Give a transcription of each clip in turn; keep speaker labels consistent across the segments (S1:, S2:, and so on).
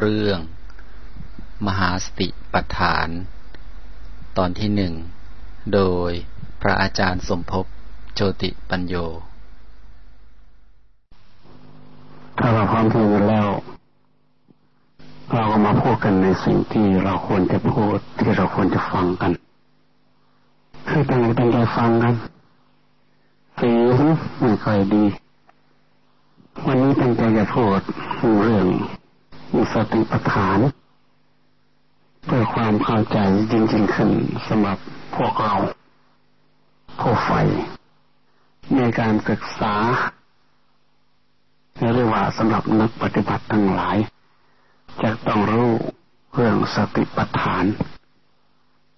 S1: เรื่อง มหาสติปัฏฐาน ตอนที่หนึ่ง โดยพระอาจารย์สมภพโชติปัญโย
S2: ถ้าเราพร้อมที่จะแล้ว เราก็มาพูดกันในสิ่งที่เราควรจะพูดที่เราควรจะฟังกันคือตั้งใจตั้งใจฟังกันเสียงไม่ค่อยดี วันนี้ตั้งใจจะพูดเรื่อง สติปัฏฐาน เพื่อความเข้าใจจริง ๆ ขึ้นสำหรับพวกเราผู้ใฝ่ในการศึกษาเรียกว่าสำหรับนักปฏิบัติทั้งหลาย จะต้องรู้เรื่องสติปัฏฐาน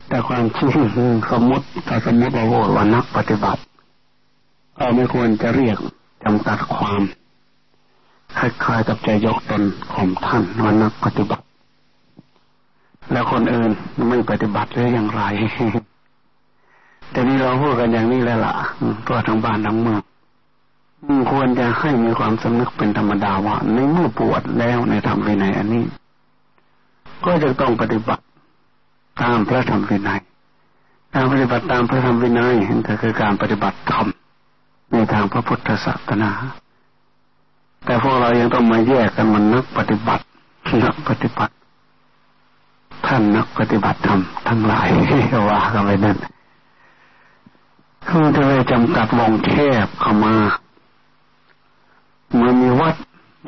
S2: แต่ความจริงสมมติถ้าสมมติว่าว่านักปฏิบัติเราไม่ควรจะเรียกจำกัดความ คล้ายๆกับจะยกตนข่มท่านว่านักปฏิบัติ แล้วคนอื่นไม่ปฏิบัติหรืออย่างไร แต่นี่เราพูดกันอย่างนี้แล้วล่ะตัวทั้งบ้านทั้งเมืองควรจะให้มีความสำนึกเป็นธรรมดาว่าในเมื่อปวดแล้วในธรรมวินัยอันนี้ ก็จะต้องปฏิบัติตามพระธรรมวินัยการปฏิบัติตามพระธรรมวินัยนั่นก็คือการปฏิบัติธรรมในทางพระพุทธศาสนา แต่พวกเรายังต้องมาแยกกันมันนักปฏิบัตินักปฏิบัติ ท่านนักปฏิบัติธรรมทั้งหลายว่ากันไปนั่นคือจะไปจำกัดวงแคบเข้ามาเมื่อมีวัด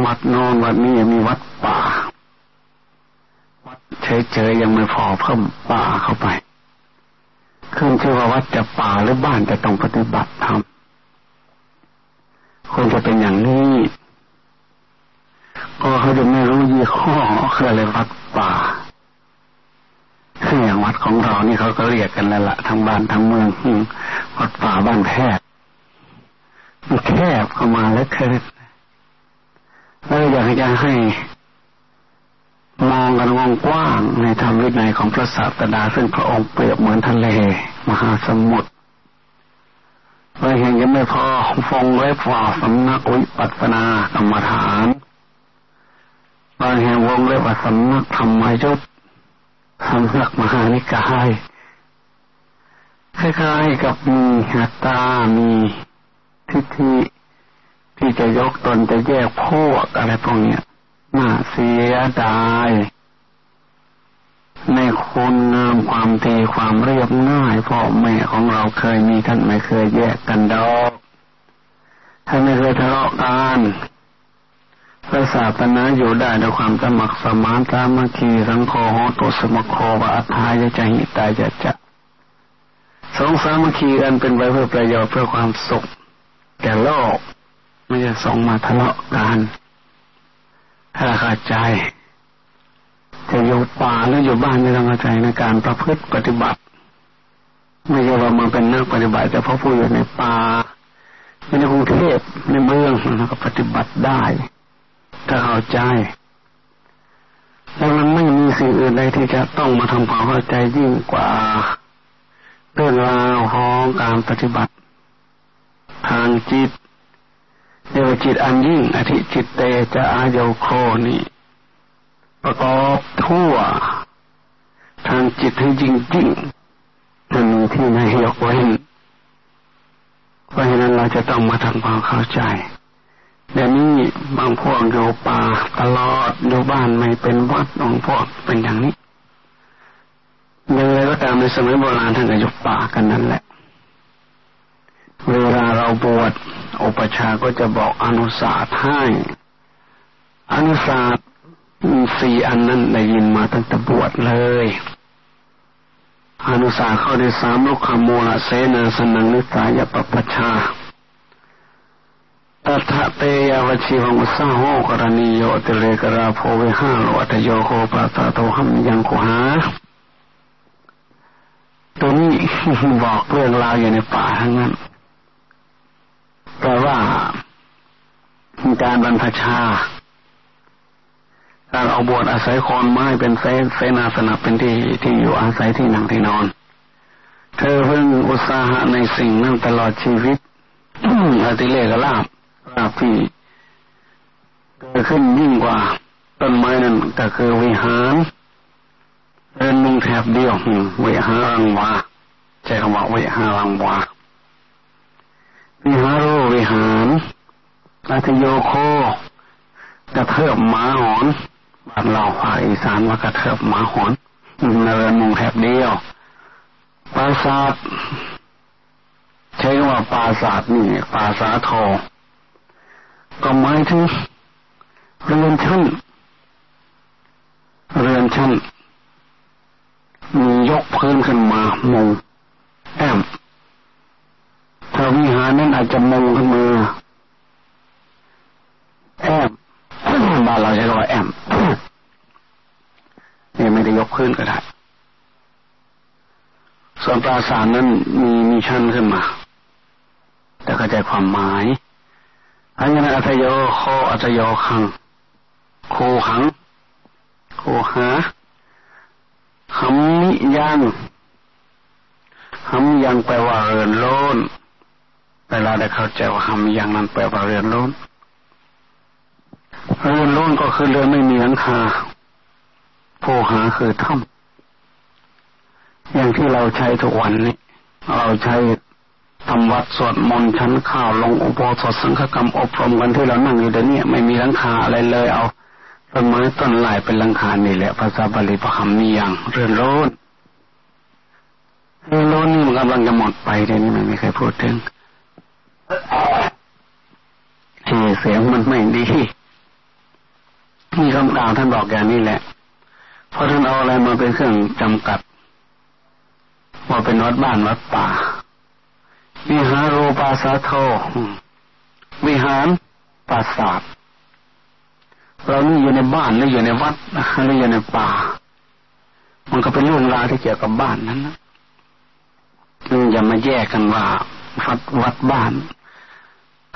S2: วัดนอนวัดนี้มีวัดป่า วัดเฉยๆยังไม่พอเพิ่มป่าเข้าไปขึ้นชื่อว่าวัดจะป่าหรือบ้านจะต้องปฏิบัติธรรมควรจะเป็นอย่างนี้ ก็เขาจะไม่รู้ยี่ห้อคืออะไรวัดป่าคืออย่างวัดของเรานี่เขาก็เรียกกันแล้วละทั้งบ้านทั้งเมืองวัดป่าบ้านแพทย์มันแคบเข้ามาแล้วเกิดแล้วอยากจะให้มองกันวงกว้างในธรรมวินัยของพระศาสดาซึ่งพระองค์เปรียบเหมือนทะเล มหาสมุทรเราเห็นยังไม่พอฟงไว้ฝ่าสำนักวิปัสสนากรรมฐาน บางแห่งวงเรียกว่าสำนักธรรมยุทธสำนักมหานิกายคล้ายๆกับมีหัตตา มีทิฏฐิที่จะยกตนจะแยกพวกอะไรพวกเนี้ยน่าเสียดาย ในคุณงามความดีความเรียบง่ายพ่อแม่ของเราเคยมีท่านไม่เคยแยกกันดอกท่านไม่เคยทะเลาะกัน พระศาสนาอยู่ได้ด้วยความสมัครสมานสามัคคีสังโฆโหตุสมโควะอัทายะจหิตายะจะสองสามัคคีกันเป็นไว้เพื่อประโยชน์เพื่อความสุขแก่โลก ไม่จะส่งมาทะเลาะกันถ้าเข้าใจ จะอยู่ป่าหรืออยู่บ้านไม่ต้องเข้าใจในการประพฤติปฏิบัติ ไม่ใช่ว่ามันเป็นนักปฏิบัติแต่เพราะผู้อยู่ในป่าในกรุงเทพในเมืองมันก็ปฏิบัติได้ ถ้าเข้าใจแล้วมันไม่มีสิ่งอื่นใดที่จะต้องมาทำความเข้าใจยิ่งกว่าเรื่องราวของการปฏิบัติ ทางจิตเรียกว่าจิตอันยิ่ง อธิจิตเตจะอาโยโคนี่ประกอบทั่ว ทางจิตให้จริงจริงมันมีที่ไหนยกเว้นเพราะฉะนั้นเราจะต้องมาทำความเข้าใจ เดี๋ยวนี้บางพวกอยู่ป่าตลอดอยู่บ้านไม่เป็นวัดบางพวกเป็นอย่างนี้ยังไงก็ตามในสมัยโบราณท่านก็อยู่ป่ากันนั่นแหละ เวลาเราบวชอุปชาก็จะบอกอนุสาสให้อนุสาสสี่อันนั้นได้ยินมาตั้งแต่บวชเลยอนุสาเข้าในสามลูกขโมลเสนาสนังนิสายปปชา ตัทะเตยวชีวังอุสาโหกรณีโยติเลกราโพเวห้าโลอัตโยโคปัสสะโตหัมยังกุหาตัวนี้บอกเรื่องราวอยู่ในป่าทั้งนั้นแปลว่าการบรรพชา การเอาบวชอาศัยคอนไม้เป็นเซเสนาสนับเป็นที่ที่อยู่อาศัยที่นั่งที่นอน เธอเพิ่งอุตสาหะในสิ่งนั้นตลอดชีวิตอติเลกลาบ ราบที่เกิดขึ้นยิ่งกว่า ต้นไม้นั่นก็คือวิหารเดินมุงแถบเดียววิหารังวาใช้คำว่าวิหารังวาวิหารุวิหารอาทโยโคกระเทิบหมาหอนบ้านเราภาคอีสานว่ากระเทิบหมาหอนเนินมุงแถบเดียวปราสาทใช้คำว่าปราสาทนี่ปราสาทอ ก็หมายถึงเรือนชั้น เรือนชั้น มียกพื้นขึ้นมามุงแอมถ้าวิหารนั้นอาจจะมุงขึ้นมาแอมบ้านเราใช้คำว่าแอมนี่ไม่ได้ยกพื้นก็ได้ส่วนปราสาทนั้นมีมีชั้นขึ้นมา แต่เข้าใจความหมาย อันนั้อัตโยโคอัตโยขังโคขังโคหาคำนิยังคำยังแปลว่าเรือนโลนเวลาได้เข้าใจว่าคำยังนั้นแปลว่าเรือนโลนเรือนโลนก็คือเรือนไม่มีหลังคาโพหาคือถ้ำอย่างที่เราใช้ทุกวันนี้เราใช้ ทำวัดสวดมนต์ชั้นข้าวลงอุโบสถสังฆกรรมอบรมกันที่เรานั่งอยู่เดี๋ยวนี้ไม่มีหลังคาอะไรเลยเอาต้นไม้ต้นลายเป็นหลังคานี่แหละภาษาบาลีประคำมีอย่างเรือนโลนเรือนโลนนี่มันกำลังจะหมดไปเดี๋ยวนี้ไม่มีใครพูดถึงเสียงมันไม่ดีนี่คำกล่าวท่านบอกอย่างนี้แหละ เพราะท่านเอาอะไรมาเป็นเครื่องจำกัดว่าเป็นวัดบ้านวัดป่า วิหารโรปาสาโทวิหารปราสาทเรานี่อยู่ในบ้านหรืออยู่ในวัดหรืออยู่ในป่า มันก็เป็นเรื่องราวที่เกี่ยวกับบ้านนั้นนะอย่ามาแยกกันว่าวัดวัดบ้าน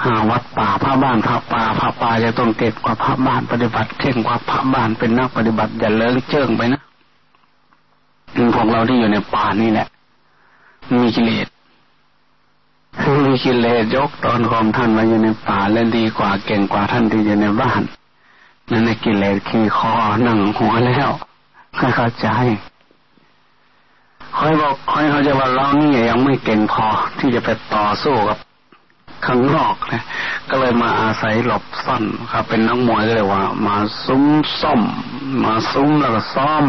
S2: หาวัดป่าพระบ้านพระป่าพระป่าจะต้องเก็บกว่าพระบ้านปฏิบัติเข่งกว่าพระบ้านเป็นนักปฏิบัติอย่าเลิกเจิงไปนะพวกเราที่อยู่ในป่านี่แหละมีกิเลส มีกิเลสยกตอนความท่านมาอยู่ในป่าเล่นดีกว่าเก่งกว่าท่านที่อยู่ในบ้านนั่นในกิเลสขี่คอหนังหัวแล้วค่อยเข้าใจค่อยบอกค่อยเขาจะว่าเรานี่ยังไม่เก่งพอที่จะไปต่อสู้กับข้างนอกนะก็เลยมาอาศัยหลบซ่อนครับเป็นนักมวยก็เลยว่า มาซุ้มซ่อม มาซุ้มแล้วก็ซ้อม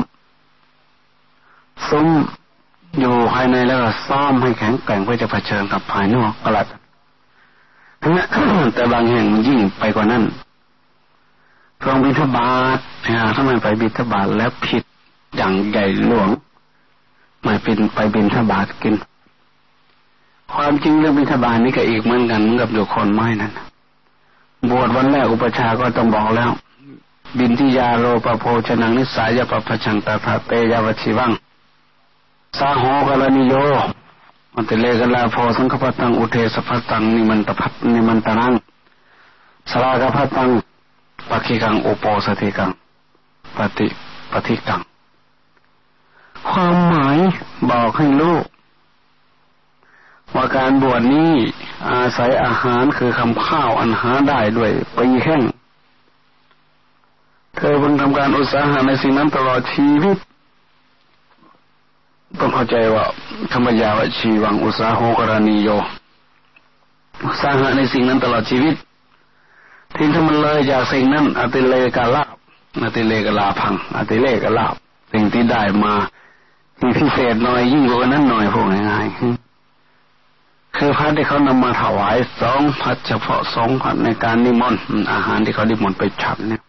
S2: ซุ้ม อยู่ภายในแล้วก็ซ้อมให้แข็งแกร่งเพื่อจะเผชิญกับภายนอกก็แล้วแต่บางแห่งมันยิ่งไปกว่านั้นรองบิณฑบาตถ้ามันไปบิณฑบาตแล้วผิดอย่างใหญ่หลวงไม่เป็นไปบิณฑบาตกิน ความจริงเรื่องบิณฑบาตนี่ก็อีกเหมือนกันเหมือนกับอยู่คนไม้นั่นบวชวันแรกอุปชาก็ต้องบอกแล้ว บินทิยาโรปโพชนังนิสายปปชังตาทาเตยาวชิวัง สาหอกรณิโยมันติเลกลาโพสังคปตังอุเทสพัตังนิมันตพัตนิมันตนังสลากพัตังปักิกังอุปสติกังปฏิปฏิกัง ความหมายบอกให้ลูกว่าการบวชนี้อาศัยอาหารคือคำข้าวอันหาได้ด้วยปีแห้ง เธอเพิ่งทำการอุตสาหะในสิ่งนั้นตลอดชีวิต ต้องเข้าใจว่าธรรมยาวชีวังอุตสาหกรณีโยอุตสาหะในสิ่งนั้นตลอดชีวิตทิ้งถ้ามันเลยจากสิ่งนั้นอติเลกาลาบอติเลกลาพังอติเลกลาบสิ่งที่ได้มาที่พิเศษหน่อยยิ่งกว่านั้นหน่อยพวกง่ายๆคือภัตที่เขานำมาถวายสองภัตเฉพาะสองภัตในการนิมนต์อาหารที่เขานิมนต์ไปฉันเนี่ย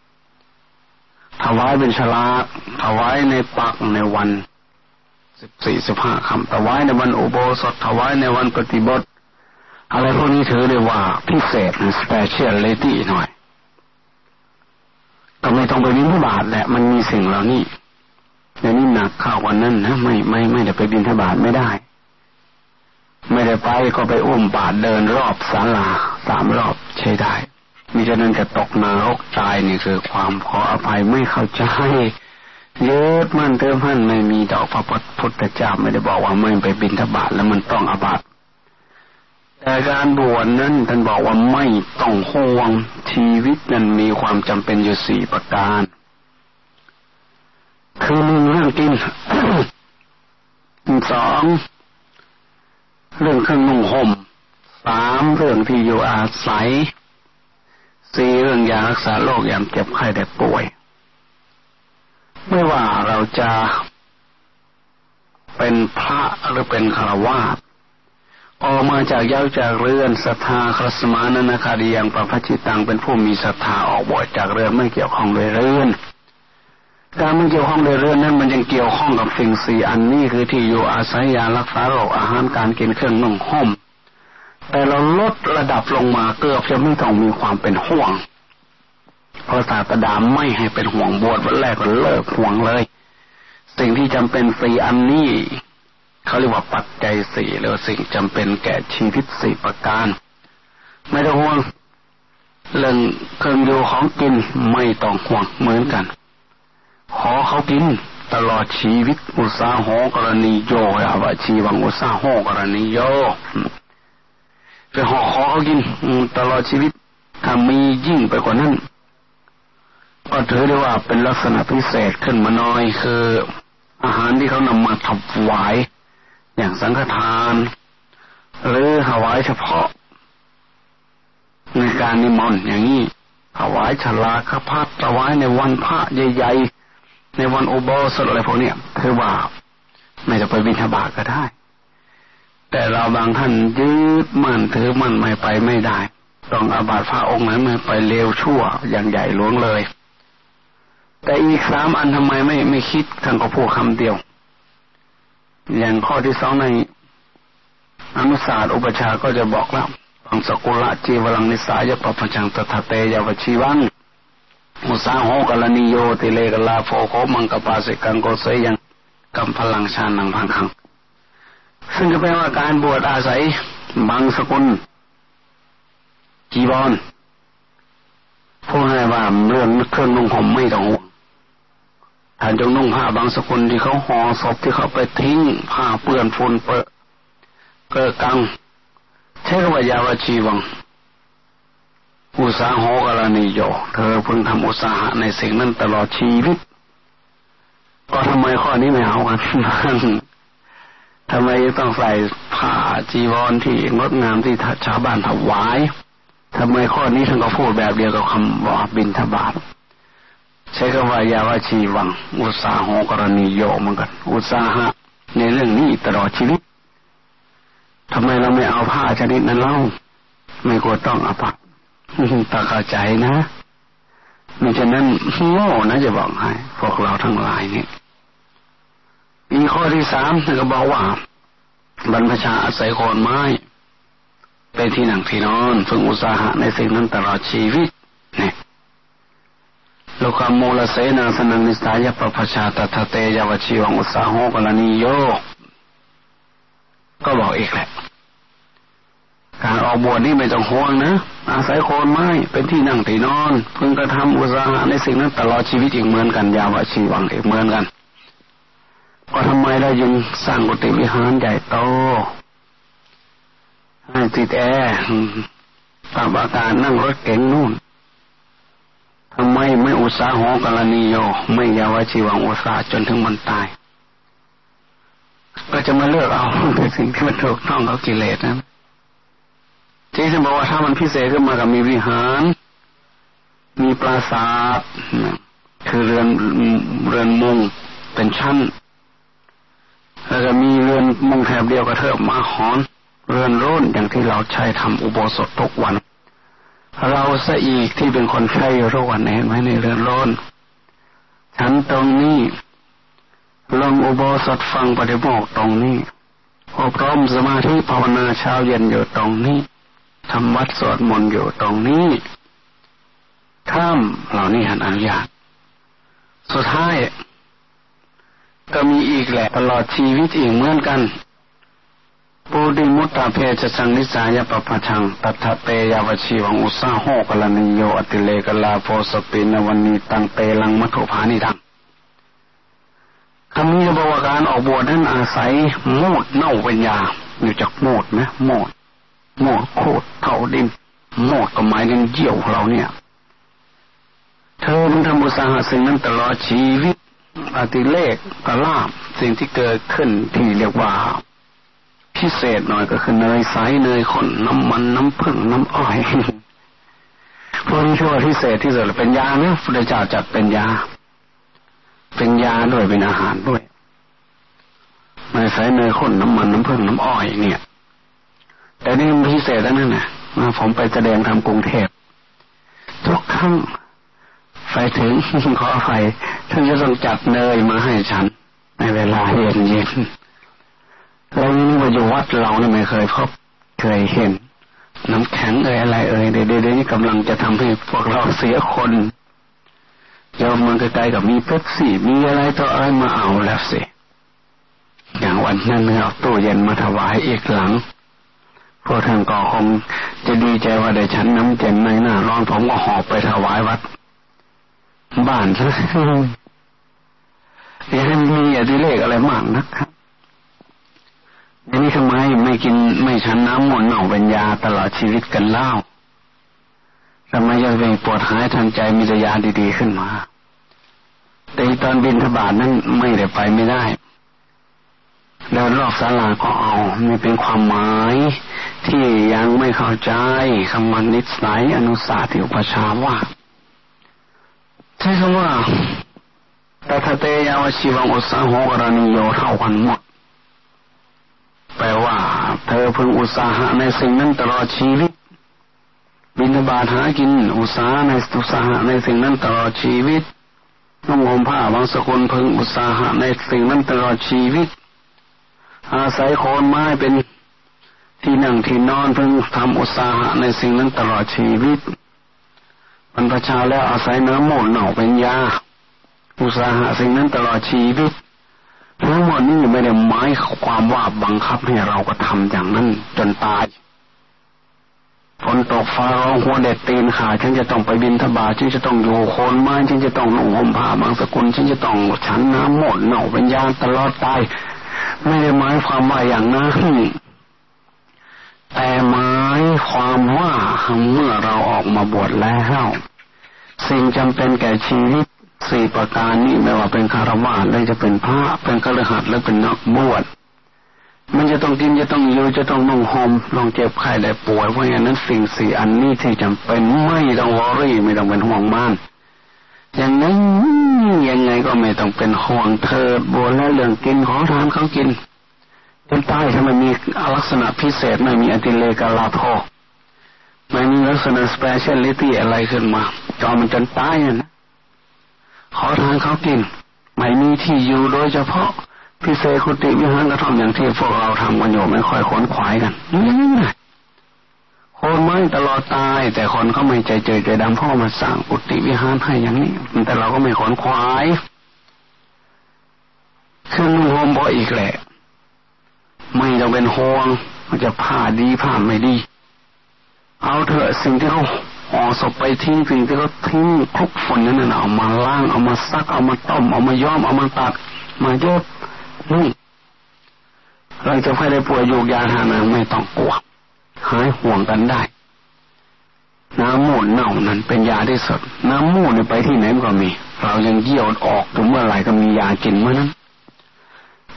S2: ถวายเป็นสลากถวายในปักษ์ในวัน สิบสี่สิบห้าค่ำถวายในวันอุโบสถถวายในวันปฏิบัติอะไรพวกนี้ถือได้ว่าพิเศษ speciality หน่อยก็ไม่ต้องไปบินทบาทแหละมันมีสิ่งเหล่านี้แต่นี่หนักข้าววันนั้นนะไม่ไม่ไม่ได้ไปบินทบาทไม่ได้ ไม่ได้ไปก็ไปอุ้มบาทเดินรอบศาลาสามรอบใช้ได้มีฉะนั้นจะตกนรกตายนี่คือความขออภัยไม่เข้าใจ ยอะมันเติมพันไม่มีดอกพระพุทธเจ้าไม่ได้บอกว่าไม่ไปบินทบาทแล้วมันต้องอบัตแต่การบวชนั้นท่านบอกว่าไม่ต้องห่วงชีวิตนั้นมีความจำเป็นอยู่สี่ประการ คือหนึ่งเรื่องกินสองเรื่องเครื่องนุ่งห่มสามเรื่องที่อยู่อาศัยสี่เรื่องยารักษาโรคยามเจ็บไข้ได้ป่วย ไม่ว่าเราจะเป็นพระหรือเป็นฆราวาสออกมาจากเย้าจากเรือนศรัทธาครสมานันคาดียังประพัชิตตังเป็นผู้มีศรัทธาออกบวชจากเรือนไม่เกี่ยวข้องเลยเรือนการไม่เกี่ยวข้องเลยเรือนนั้นมันยังเกี่ยวข้องกับสิ่งสี่อันนี้คือที่อยู่อาศัยยารักษาโรคอาหารการกินเครื่องนุ่งห่มแต่เราลดระดับลงมาเกือบจะไม่ต้องมีความเป็นห่วง พระศาสดาไม่ให้เป็นห่วงบวชวันแรกก็เลิกห่วงเลย สิ่งที่จำเป็นสี่อันนี้เขาเรียกว่าปัจจัยสี่หรือสิ่งจำเป็นแก่ชีวิตสี่ประการ ไม่ต้องห่วงเรื่องเครื่องอยู่ของกินไม่ต้องห่วงเหมือนกัน ขอเขากินตลอดชีวิตอุตสาหกรณีโยอาวชีวังอุตสาหกรณีโยไปห่อขอเขากินตลอดชีวิตถ้ามียิ่งไปกว่านั้น ก็ถือได้ว่าเป็นลักษณะพิเศษขึ้นมาหน่อยคือ อาหารที่เขานำมาถวาย อย่างสังฆทาน หรือถวายเฉพาะ ในการนิมนต์อย่างนี้ถวายฉลาคพัดถวายในวันพระใหญ่ ๆ ในวันอุโบสถอะไรพวกนี้ถือว่าไม่จะไปบิณฑบาตก็ได้ แต่เราบางท่านยืดมั่นถือมั่นไม่ไปไม่ได้ ต้องอาบัติพระองค์นั้นไม่ไปเลวชั่วอย่างใหญ่หลวงเลย แต่อีกสามอันทำไมไม่ไม่คิดท่านก็พูดคำเดียว อย่างข้อที่สองในอนุศาสตร์อุปชาก็จะบอกแล้วบังสกุละจีวรังนิสายปปชังตถาเตยวชีวันมุสาโหกลนิโยติเลกลาโฟโคมังกปาสิกังโกเสยังกัมพลังชานังพังคัง ซึ่งก็แปลว่าการบวชอาศัยบังสกุลจีวรผู้ให้ว่าเรื่องเครื่องนุ่งห่มไม่ต้องห่วง ท่านจงนุ่งผ้าบางสกุลที่เขาห่อศพที่เขาไปทิ้งผ้าเปื้อนฝุ่นเปอะเกิดกังใช้คำว่ายาวชีวัง อุตสาหกรณีโยเธอเพิ่งทำอุตสาหะในสิ่งนั้นตลอดชีวิต ก็ทำไมข้อนี้ไม่เอากันทำไมต้องใส่ผ้าจีวรที่งดงามที่ชาวบ้านถวายทำไมข้อนี้ท่านก็พูดแบบเดียวกับคำว่าบินทบาท ใช้คำว่ายาวชีวัง อุตสาหกรณีโยเหมือนกัน อุตสาหะ ในเรื่องนี้ตลอดชีวิตทำไมเราไม่เอาผ้าชนิดนั้นเล่า ไม่ควรต้องอภัตตาเข้าใจนะม่ฉะนั้นโง่นะจะบอกให้พวกเราทั้งหลายนี่มีข้อที่สามก็บอกว่า บรรพชาอาศัยคนไม้ เป็นที่หนังที่นอน ฝึกอุตสาหะในสิ่งนั้นตลอดชีวิต โลกามูลเสนาสนังนิสายปปชาตถเตยวชีวังอุสาหกรณีโยก็บอกอีกแหละ การออกบวชนี่ไม่ต้องห่วงนะ อาศัยโคนไม้เป็นที่นั่งที่นอนเพิ่งกระทำอุตสาหะในสิ่งนั้นตลอดชีวิตอีกเหมือนกันยาวชีวังอีกเหมือนกัน ก็ทำไมได้ยังสร้างกุฏิวิหารใหญ่โตให้ติดแอร์ตามอาการนั่งรถเก๋งนู่น ทำไมไม่อุตสาหกรณีโย ไม่ยาวชีวังอุตสาจนถึงมันตาย ก็จะมาเลือกเอาแต่สิ่งที่มันถูกต้องกับกิเลสนะที่จะบอกว่าถ้ามันพิเศษขึ้นมากับมีวิหาร มีปราสาทคือเรือนเรือนมุงเป็นชั้นแล้วก็มีเรือนมุงแถบเดียวกับเทิบมาหอน เรือนร่นอย่างที่เราใช้ทำอุโบสถทุกวัน เราซะอีกที่เป็นคนไข้โรคเห็นไหมในเรือนร้อนฉันตรงนี้ลงอุโบสถฟังปฏิโมกตรงนี้อบรมสมาธิภาวนาเช้าเย็นอยู่ตรงนี้ทำวัดสวดมนต์อยู่ตรงนี้ข้ามเหล่านี้หันอนุญาตสุดท้ายก็มีอีกแหละตลอดชีวิตอีกเหมือนกัน ปูดิมุตตาเพจสังนิสายปปะชังตัทเตยาวชีวังอุสาโหกลนิโยอติเลกลาโพสปินวันนีตังเตลังมัทุภานิดังคำนี้จะบอกว่าการออกบวชนั้นอาศัยโมดเน่าปัญญา อยู่จากโมดไหมโมดโมดโคตรเท่าดินโมดก็หมายถึงเยี่ยวเราเนี่ย เธอมันทำอุตสาหะสิ่งนั้นตลอดชีวิตอติเลกกลาบสิ่งที่เกิดขึ้นที่เรียกว่า พิเศษหน่อยก็คือเนยใสเนยข้นน้ำมันน้ำผึ้งน้ำอ้อยพวกนี้ชื่อว่าพิเศษที่สุดเป็นยานะพระเจ้าจัดเป็นยา เป็นยาด้วยเป็นอาหารด้วยเนยใสเนยข้นน้ำมันน้ำผึ้งน้ำอ้อยเนี่ย แต่นี่มันพิเศษแล้วนั่นนะผมไปแสดงทำกรุงเทพทุกครั้งไปถึงขอไฟท่านจะต้องจัดเนยมาให้ฉัน ในเวลาเย็นเย็น แล้วนี่ว่าอยู่วัดเราเนี่ยไม่เคยพบเคยเห็น น้ำแข็งเอ่ยอะไรเอ่ยเดี๋ยวนี้กำลังจะทำให้พวกเราเสียคนโยมมันใกล้ๆกับมีเป๊ปซี่มีอะไรต่ออะไรมาเอาแล้วสิอย่างวันนั้นเนี่ยเอาตู้เย็นมาถวายอีกหลังพวกท่านก็คงจะดีใจว่าได้ฉันน้ำเย็นในหน้าร้อนผมก็หอบไปถวายวัด บ้านซะอย่าให้มีอดิเลกอะไรมากนะครับ ทีนี้ทำไมไม่กินไม่ฉันน้ำมนต์เน่าเป็นยาตลอดชีวิตกันเล่าทำไมยังเป็นปวดหายทางใจมีแต่ยาดีๆขึ้นมา แต่ตอนบินทบาทนั้นไม่ได้ไปไม่ได้ แล้วรอบศาลาก็เอาไม่เป็นความหมายที่ยังไม่เข้าใจคำมันนิสัยอนุสาติอุปชาว่า ใช้คำว่าตถาเตยาวชีวังอุตสาหกรณีโยเท่ากันหมด แปลว่า เธอพึงอุตสาหะในสิ่งนั้นตลอดชีวิต บินบาตหากิน อุตสาหะในอุตสาหะในสิ่งนั้นตลอดชีวิตนุ่งห่มผ้าบางสกุลพึงอุตสาหะในสิ่งนั้นตลอดชีวิต อาศัยโคนไม้เป็นที่นั่งที่นอนพึงทำอุตสาหะในสิ่งนั้นตลอดชีวิตบรรพชาแล้วอาศัยเนื้อหมูเหน่าเป็นยาอุตสาหะสิ่งนั้นตลอดชีวิต ทั้งหมดนี้ไม่ได้หมายความว่าบังคับให้เราก็ทำอย่างนั้นจนตายฝนตกฟ้าร้องหัวเด็ดตีนขาฉันจะต้องไปบินทบาทฉันจะต้องอยู่โคนไม้ฉันจะต้องนุ่งห่มผ้าบางสกุลฉันจะต้องฉันน้ำหมดเหน่าเป็นยาตลอดตายไม่ได้หมายความว่าอย่างนั้นแต่หมายความว่าเมื่อเราออกมาบวชแล้ว สิ่งจำเป็นแก่ชีวิต สี่ประการนี้ไม่ว่าเป็นคารวะหรือจะเป็นพระเป็นกระหัตหรือเป็นนักบวชมันจะต้องกินจะต้องอยู่จะต้องนุ่งห่มลองเจ็บไข้ได้ป่วยเพราะงั้นนั้นสิ่งสี่อันนี้ที่จำเป็นไม่ต้องวอรี่ไม่ต้องเป็นห่วงมานอย่างนั้นยังไงก็ไม่ต้องเป็นห่วงเธอบวชแล้วเรื่องกินขอทานเขากินเป็นใต้ถ้ามันมีลักษณะพิเศษไม่มีอติเลกาลาโทไม่มีลักษณะสเปเชียลิตี้อะไรขึ้นมาจอมันจนตายนะ ขอทานเขากิน ไม่มีที่อยู่โดยเฉพาะพิเศษคุติวิหารกระท่อมอย่างที่พวกเราทำกันอยู่ไม่ค่อยขนขวายกันนี่ไงคนไม่ตลอดตาย แต่คนเขาไม่ใจเจอใจดำพ่อมาสร้างอุติวิหารให้อย่างนี้ แต่เราก็ไม่ขนขวายขึ้นนุ่งห่มพออีกแหละ ไม่ต้องเป็นห่วงมันจะผ่าดีผ่าไม่ดี เอาเถอะสิ่งที่เขา ห่อศพไปทิ้งสิ่งที่เขาทิ้งคลุกฝนนั่นน่ะเอามาล้างเอามาซักเอามาต้มเอามาย้อมเอามาตัด มาเย็บนี่เราจะไม่ได้ป่วยโยกยาหานาไม่ต้องกลัวหายห่วงกันได้ น้ำมูดเน่านั้นเป็นยาที่สด น้ำมูดไปที่ไหนก็มี เรายังเยี่ยวออกถึงเมื่อไหร่ก็มียากินเมื่อนั้น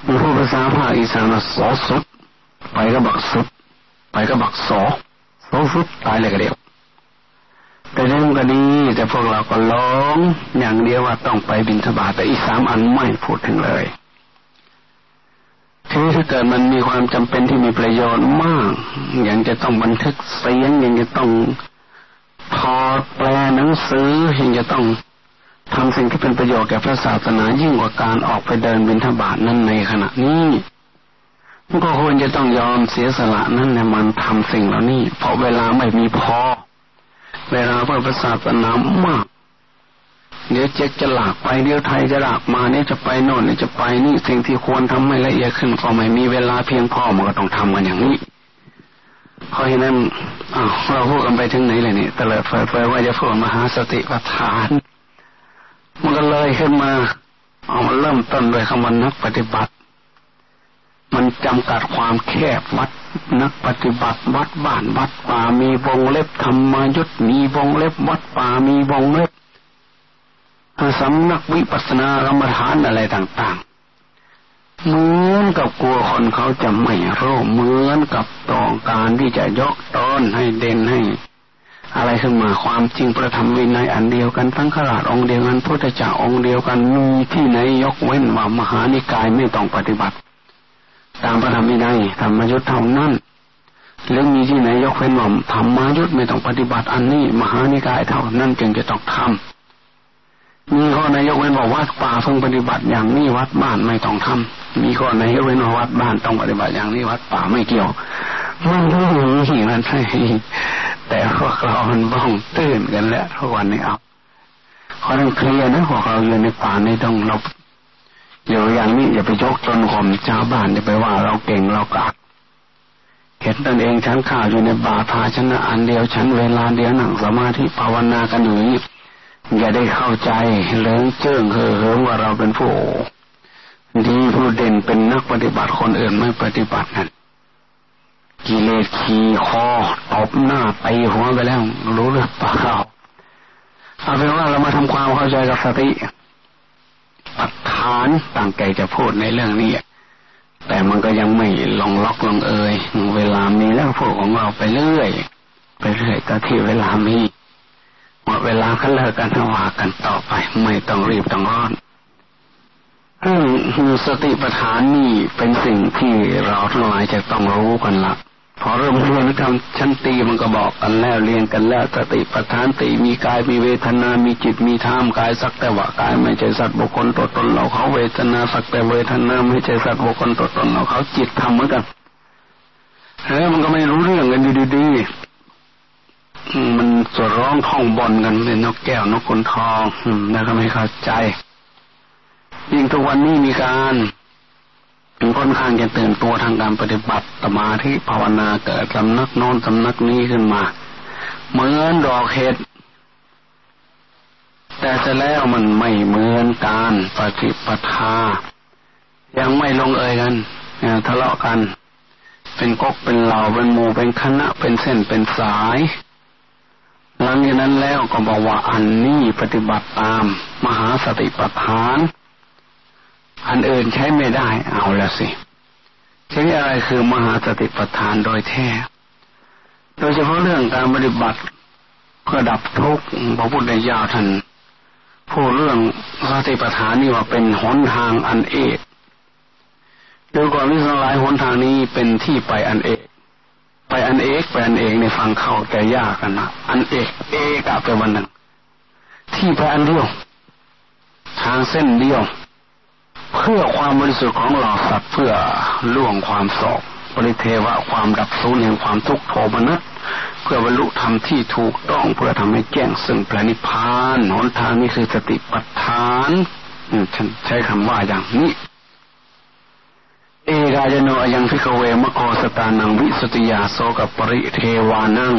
S2: มีผู้ภาษาภาคอีสานสอสุดไปก็บักสุดไปก็บักสอสอสุดตายเลยก็เดียว แต่เรื่องก็ดีแต่พวกเราก็ร้องอย่างเดียวว่าต้องไปบินทบาทแต่อีสามอันไม่พูดถึงเลยทีนี้ถ้าเกิดมันมีความจำเป็นที่มีประโยชน์มาก อย่างจะต้องบันทึกเสียงอย่างจะต้องถอแปลหนังสืออย่างจะต้องทำสิ่งที่เป็นประโยชน์แก่พระศาสนายิ่งกว่าการออกไปเดินบิณฑบาตนั้นในขณะนี้มันก็ควรจะต้องยอมเสียสละนั่นในมันทำสิ่งเหล่านี้เพราะเวลาไม่มีพอ เวลาเพื่อพระศาสนามาก เดี๋ยวเจ๊จะหลากไปเดี๋ยวไทยจะหลากมาเนี่ยจะไปโน่นเนี่ยจะไปนี่สิ่งที่ควรทำให้ละเอียดขึ้นก็ไม่มีเวลาเพียงพอมันก็ต้องทำกันอย่างนี้เพราะฉะนั้นเราพูดกันไปถึงไหนเลยเนี่ยตลิดเฟยๆว่าจะพูดมหาสติปัฏฐานมันก็เลยขึ้นมาเอามาเริ่มต้นโดยคำว่านักปฏิบัติ มันจำกัดความแคบวัดนักปฏิบัติวัดบ้านวัดป่ามีวงเล็บธรรมายุทธมีวงเล็บวัดป่ามีวงเล็บสำนักวิปัสสนากรรมฐานอะไรต่างๆเหมือนกับกลัวคนเขาจะไม่รู้เหมือนกับต้องการที่จะยกตนให้เด่นให้ อะไรขึ้นมาความจริงประธรรมวินัยอันเดียวกันทั้งขราดองเดียวกันพุทธเจ้าองค์เดียวกันมีที่ไหนยกเว้นว่ามหานิกายไม่ต้องปฏิบัติ ตามประธรรมวินัยธรรมยุทธเท่านั้นหรือมีที่ไหนยกเว้นว่าธรรมายุทธไม่ต้องปฏิบัติอันนี้ มหานิกายเท่านั้นจึงจะต้องทำมีข้อไหนยกเว้นบอกวัดป่าต้องปฏิบัติอย่างนี้วัดบ้านไม่ต้องทำมีข้อไหนยกเว้นว่าวัดบ้านต้องปฏิบัติอย่างนี้วัดป่าไม่เกี่ยวมันรู้อย่างนั้นใช่แต่พวกเรามันบ้องตื่นกันแล้วทุกวันนี้เอาเขาต้องเคลียร์นะพวกเราอยู่ในป่าในต้องเรา อยู่อย่างนี้อย่าไปยกตนข่มชาวบ้านอย่าไปว่าเราเก่งเรากักเห็นตนเองฉันข่าวอยู่ในบาภาชนะอันเดียวฉันเวลาเดียวหนังสมาธิภาวนากันอยู่นี่อย่าได้เข้าใจเลิงเจิ้งเห่อเหิมว่าเราเป็นผู้ดีผู้เด่นเป็นนักปฏิบัติคนอื่นไม่ปฏิบัตินั่นกิเลสขี่คอตบหน้าตีหัวไปแล้วรู้หรือเปล่าเอาเป็นว่าเรามาทำความเข้าใจกับสติ ปัฏฐานตั้งใจจะพูดในเรื่องนี้ แต่มันก็ยังไม่ลองล็อกลองเอยเวลามีแล้วพวกของเราไปเรื่อย ไปเรื่อยก็ที่เวลามีหมดเวลาก็เลิกกันว่ากันต่อไป ไม่ต้องรีบต้องร้อนเรื่องสติปัฏฐานนี่เป็นสิ่งที่เราทั้งหลายจะต้องรู้กันละ พอเริ่มเรียนทำชั้นตีมันก็บอกกันแล้วเรียนกันแล้วสติปัฏฐานตีมีกายมีเวทนา มีจิตมีธรรมกายสักแต่ว่ากายไม่ใช่สัตว์บุคคลตัวตนเราเขาเวทนาสักแต่เวทนาไม่ใช่สัตว์บุคคลตัวตนเราเขาจิตทำเหมือนกันเฮ้ยมันก็ไม่รู้เรื่องกันดีๆมันจะร้องท่องบอลกันเป็นนกแก้วนกขนทองแล้วก็ไม่เข้าใจยิ่งทุกวันนี้มีการ ค่อนข้างจะตื่นตัวทางการปฏิบัติสมาธิภาวนาเกิดสำนักโน้นสำนักนี้ขึ้นมา เหมือนดอกเห็ดแต่จะแล้วมันไม่เหมือนการปฏิปทา ยังไม่ลงเอยกันทะเลาะกัน เป็นกกเป็นเหล่าเป็นหมู่เป็นคณะเป็นเส้นเป็นสาย หลังจากนั้นแล้วก็บอกว่าอันนี้ปฏิบัติตาม มหาสติปัฏฐาน อันอื่นใช้ไม่ได้เอาละสิทีนี้อะไรคือมหาสติปัฏฐานโดยแท้ โดยเฉพาะเรื่องการปฏิบัติเพื่อดับทุกข์พระพุทธเจ้าท่านพูดเรื่องสติปัฏฐานนี่ว่าเป็นหนทางอันเอกดูก่อนที่สลายหนทางนี้เป็นที่ไปอันเอกไปอันเอกไปอันเอกในฟังเข้าแต่ยากกันนะอันเอกเอกะไปวันหนึ่งที่ไปอันเดียว ทางเส้นเดียว เพื่อความบริสุทธิ์ของหลอดสัตว์เพื่อล่วงความสอบบริเทวะความดับสูญแห่งความทุกข์โทมนัสเพื่อบรรลุธรรมที่ถูกต้องเพื่อทำให้แจ้งซึ่งพระนิพพานหนทางนี้คือสติปัฏฐานฉันใช้คำว่าอย่างนี้ เอกายโน อะยัง ภิกขะเว มัคโค สัตตานังวิสุทธิยาโสกะปะริเทวานัง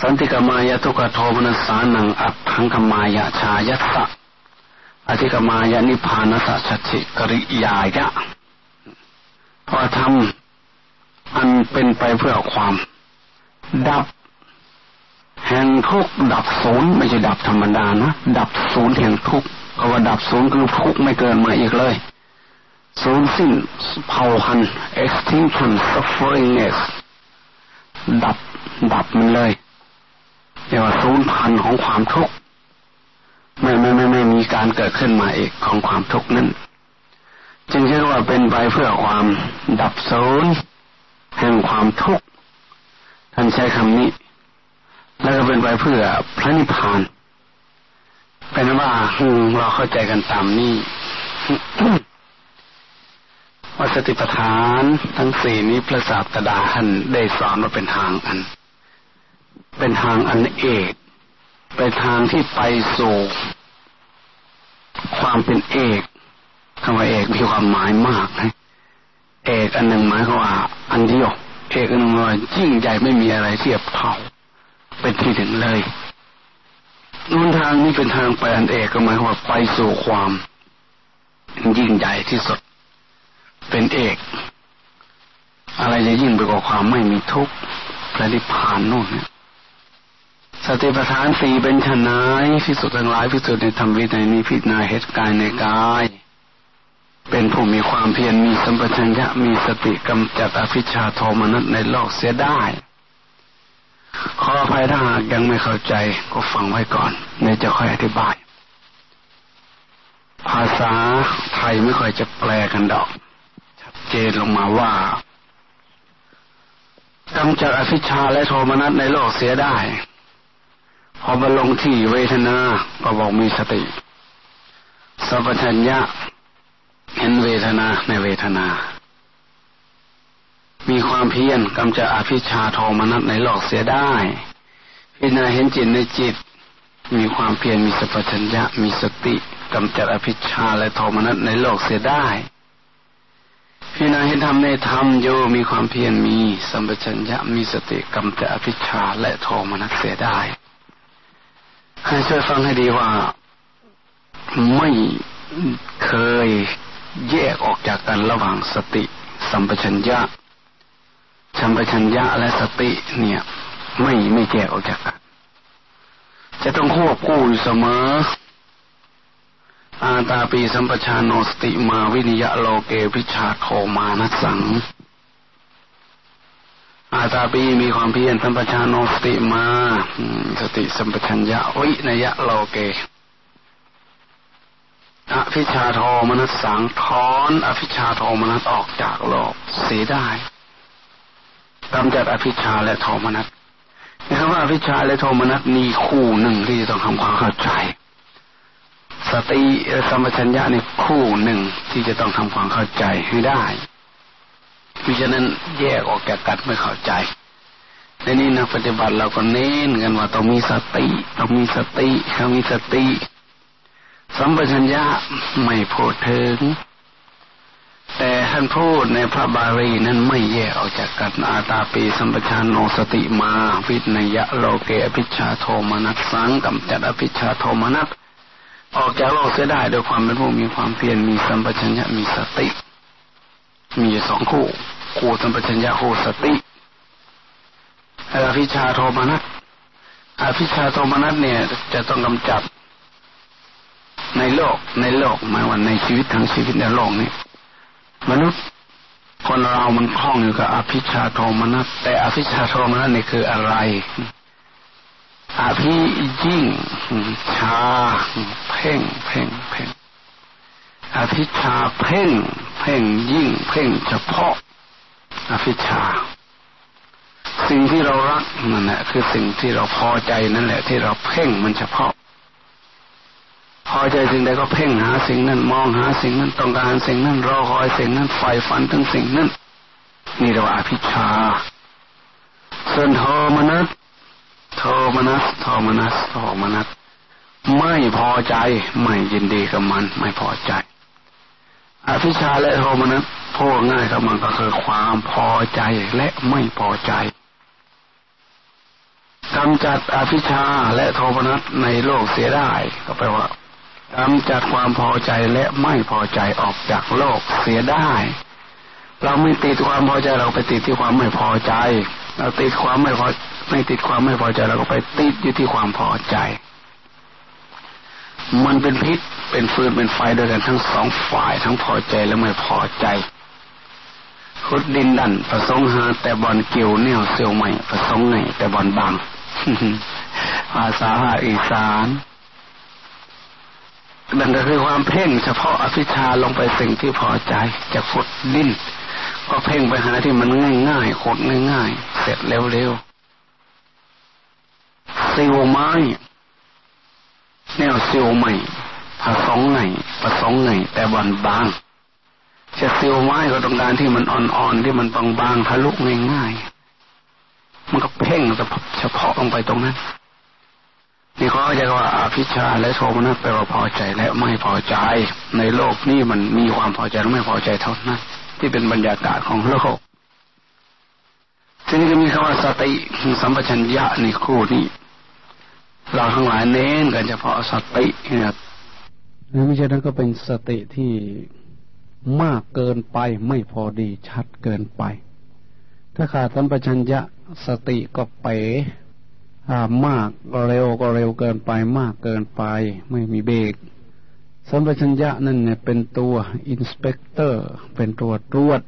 S2: สะมะติกกะมายะทุกขะโทมะนัสสานังอัตถังคะมายะ ญายัสสะ อะธิคะมายะ นิพพานัสสะ สัจฉิกิริยายะพอทำอันเป็นไปเพื่อความ ดับ แห่งทุกดับศูนย์ไม่ใช่ดับธรรมดานะ ดับศูนย์แห่งทุกก็ว่าดับศูนย์คือทุกไม่เกินมาอีกเลยสูญสิ้นเผ่าพัน extinction sufferingness ดับดับมันเลยเรียกว่าสูญพันของความทุกข์ ไม่ไม่ไม่ไม่มีการเกิดขึ้นมาอีกของความทุกข์นั้น จึงเรียกว่าเป็นไปเพื่อความดับสูญแห่งความทุกข์ท่านใช้คำนี้ แล้วก็เป็นไปเพื่อพระนิพพาน เป็นว่าเราเข้าใจกันตามนี้ว่าสติปัฏฐานทั้งสี่นี้พระศาสดาท่านได้สอนว่าเป็นทางอัน เป็นทางอันเอก เป็นทางที่ไปสู่ความเป็นเอกคำว่าเอกมีความหมายมากนะเอกอันหนึ่งหมายความว่า อันเดียวเอกอันหนึ่งว่ายิ่งใหญ่ไม่มีอะไรเทียบเท่าเป็นที่ถึงเลยนู่นทางนี้เป็นทางไปอันเอกก็หมายความว่าไปสู่ความ ยิ่งใหญ่ที่สุด เป็นเอก อะไรจะยิ่งไปกว่าความไม่มีทุกข์พระนิพพานโน่นเนี่ย สติปัฏฐานสี่เป็นชนายพิสุดทั้งหลายพิสุทธิ์ในธรรมวินัยนี้พิจารณาเหตุกายในกาย เป็นผู้มีความเพียรมีสัมปชัญญะมีสติกำจัดอภิชาโทมนัสในโลกเสียได้ ขออภัยถ้าหากยังไม่เข้าใจก็ฟังไว้ก่อนในจะค่อยอธิบาย ภาษาไทยไม่ค่อยจะแปลกันดอก ชัดเจนลงมาว่ากำจัดอภิชาและโทมนัสในโลกเสียได้ พอมาลงที่เวทนา ก็บอกมีสติสัพพัญญะเห็นเวทนาในเวทนา มีความเพียรกำจัดอภิชาโทมนัสในโลกเสียได้ พิจารณาเห็นจิตในจิต มีความเพียรมีสัพพัญญะมีสติกำจัดอภิชาและโทมนัสในโลกเสียได้พิจารณาเห็นธรรมในธรรมโยมีความเพียรมีสัมปชัญญะมีสติกำจัดอภิชาและโทมนัสเสียได้ ให้ช่วยฟังให้ดีว่าไม่เคยแยกออกจากกันระหว่างสติ สัมปชัญญะสัมปชัญญะและสติเนี่ย ไม่ไม่แยกออกจากกัน จะต้องควบคู่อยู่เสมอ อาตาปีสัมปะชาโน สะติมาวิเนยยะโลเก อะภิชฌาโทมะนัสสัง อาตาปีมีความเพียรสัมปะชาโน สะติมาสติสัมปชัญญะวิเนยยะโลเก อะภิชฌาโทมะนัสสังถอนอภิชฌาโทมนัสออกจากโลกเสียได้กำจัดอภิชาและโทมนัสนี่คำว่าอภิชาและโทมนัสมีคู่หนึ่งที่ต้องทำความเข้าใจ สติสัมปชัญญะในคู่หนึ่งที่จะต้องทำความเข้าใจให้ได้ เพราะฉะนั้นแยกออกจากกันไม่เข้าใจในนี้นักปฏิบัติเราก็เน้นกันว่าต้องมีสติต้องมีสติต้องมีสติ สัมปชัญญะไม่พูดถึง แต่ท่านพูดในพระบาลีนั้นไม่แยกออกจากกันอาตาปีสัมปชานโนสติมา วินยะโลเกอภิชาโทมนัสสังกำจัดอภิชาโทมนัสออกจากโลกเสียได้โดยความเป็นผู้มีความเพียรมีสัมปชัญญะมีสติ มีสองคู่ คู่สัมปชัญญะคู่สติอภิชาโทมนัสอภิชาโทมนัสเนี่ย จะต้องกำจัด ในโลกในโลกหมายว่าในชีวิตทั้งชีวิตในโลกนี้มนุษย์คนเรามันคล้องอยู่กับอภิชาโทมนัสแต่อภิชาโทมนัสนี่คืออะไรอภิยิ่งชาเพ่งเพ่งเพ่ง อภิชาเพ่ง เพ่งยิ่ง เพ่งเฉพาะ อภิชา สิ่งที่เรารักนั่นแหละคือสิ่งที่เราพอใจนั่นแหละ ที่เราเพ่งมันเฉพาะ พอใจสิ่งใดก็เพ่งหาสิ่งนั้นมองหาสิ่งนั้นต้องการสิ่งนั้นรอคอยสิ่งนั้นใฝ่ฝันถึงสิ่งนั้นนี่เราอภิชาส่วนโทมนัสโทมนัสโทมนัสโทมนัสไม่พอใจ ไม่ยินดีกับมัน ไม่พอใจ อภิชาและโทมนัสพูดง่ายก็มันก็คือความพอใจและไม่พอใจกำจัดอภิชาและโทมนัสในโลกเสียได้ก็แปลว่ากำจัดความพอใจและไม่พอใจออกจากโลกเสียได้ เราไม่ติดความพอใจเราไปติดที่ความไม่พอใจ เราติดความไม่พอไม่ติดความไม่พอใจเราก็ไปติดอยู่ที่ความพอใจ มันเป็นพิษเป็นฟืนเป็นไฟด้วยกันทั้งสองฝ่ายทั้งพอใจและไม่พอใจขุดดินดันประสงค์หาแต่บอลเกี่ยวเนี่ยวเซียวใหม่ประสงค์ไงแต่บอลบางภาษาอีสานนั่นก็คือความเพ่งเฉพาะอภิชาลงไปสิ่งที่พอใจจะขุดดินก็เพ่งไปหาที่มันง่ายๆขุดง่ายๆเสร็จเร็วๆซิวไม้ แนวเซิวใหม่ผสมไงผสมไงแต่บานบางจะเซิวไม้ก็ต้องการที่มันอ่อนๆที่มันบางๆทะลุง่ายๆมันก็เพ่งเฉพาะลงไปตรงนั้นนี่เขาจะว่าอภิชาและโทมนัสแปลว่าพอใจและไม่พอใจ ในโลกนี้มันมีความพอใจและไม่พอใจเท่านั้นที่เป็นบรรยากาศของโลกทีนี้ก็มีคำว่าสติสัมปชัญญะในคู่นี้ เราทั้งหลายเน้นกันเฉพาะสตินะครับไม่ใช่นั้นก็เป็นสติที่มากเกินไปไม่พอดีชัดเกินไป ถ้าขาดสัมปชัญญะสติก็เปราะมากก็เร็วก็เร็วเกินไปมากเกินไป ไม่มีเบรกสัมปชัญญะนั่นเนี่ยเป็นตัว inspector เป็นตัวตรวจ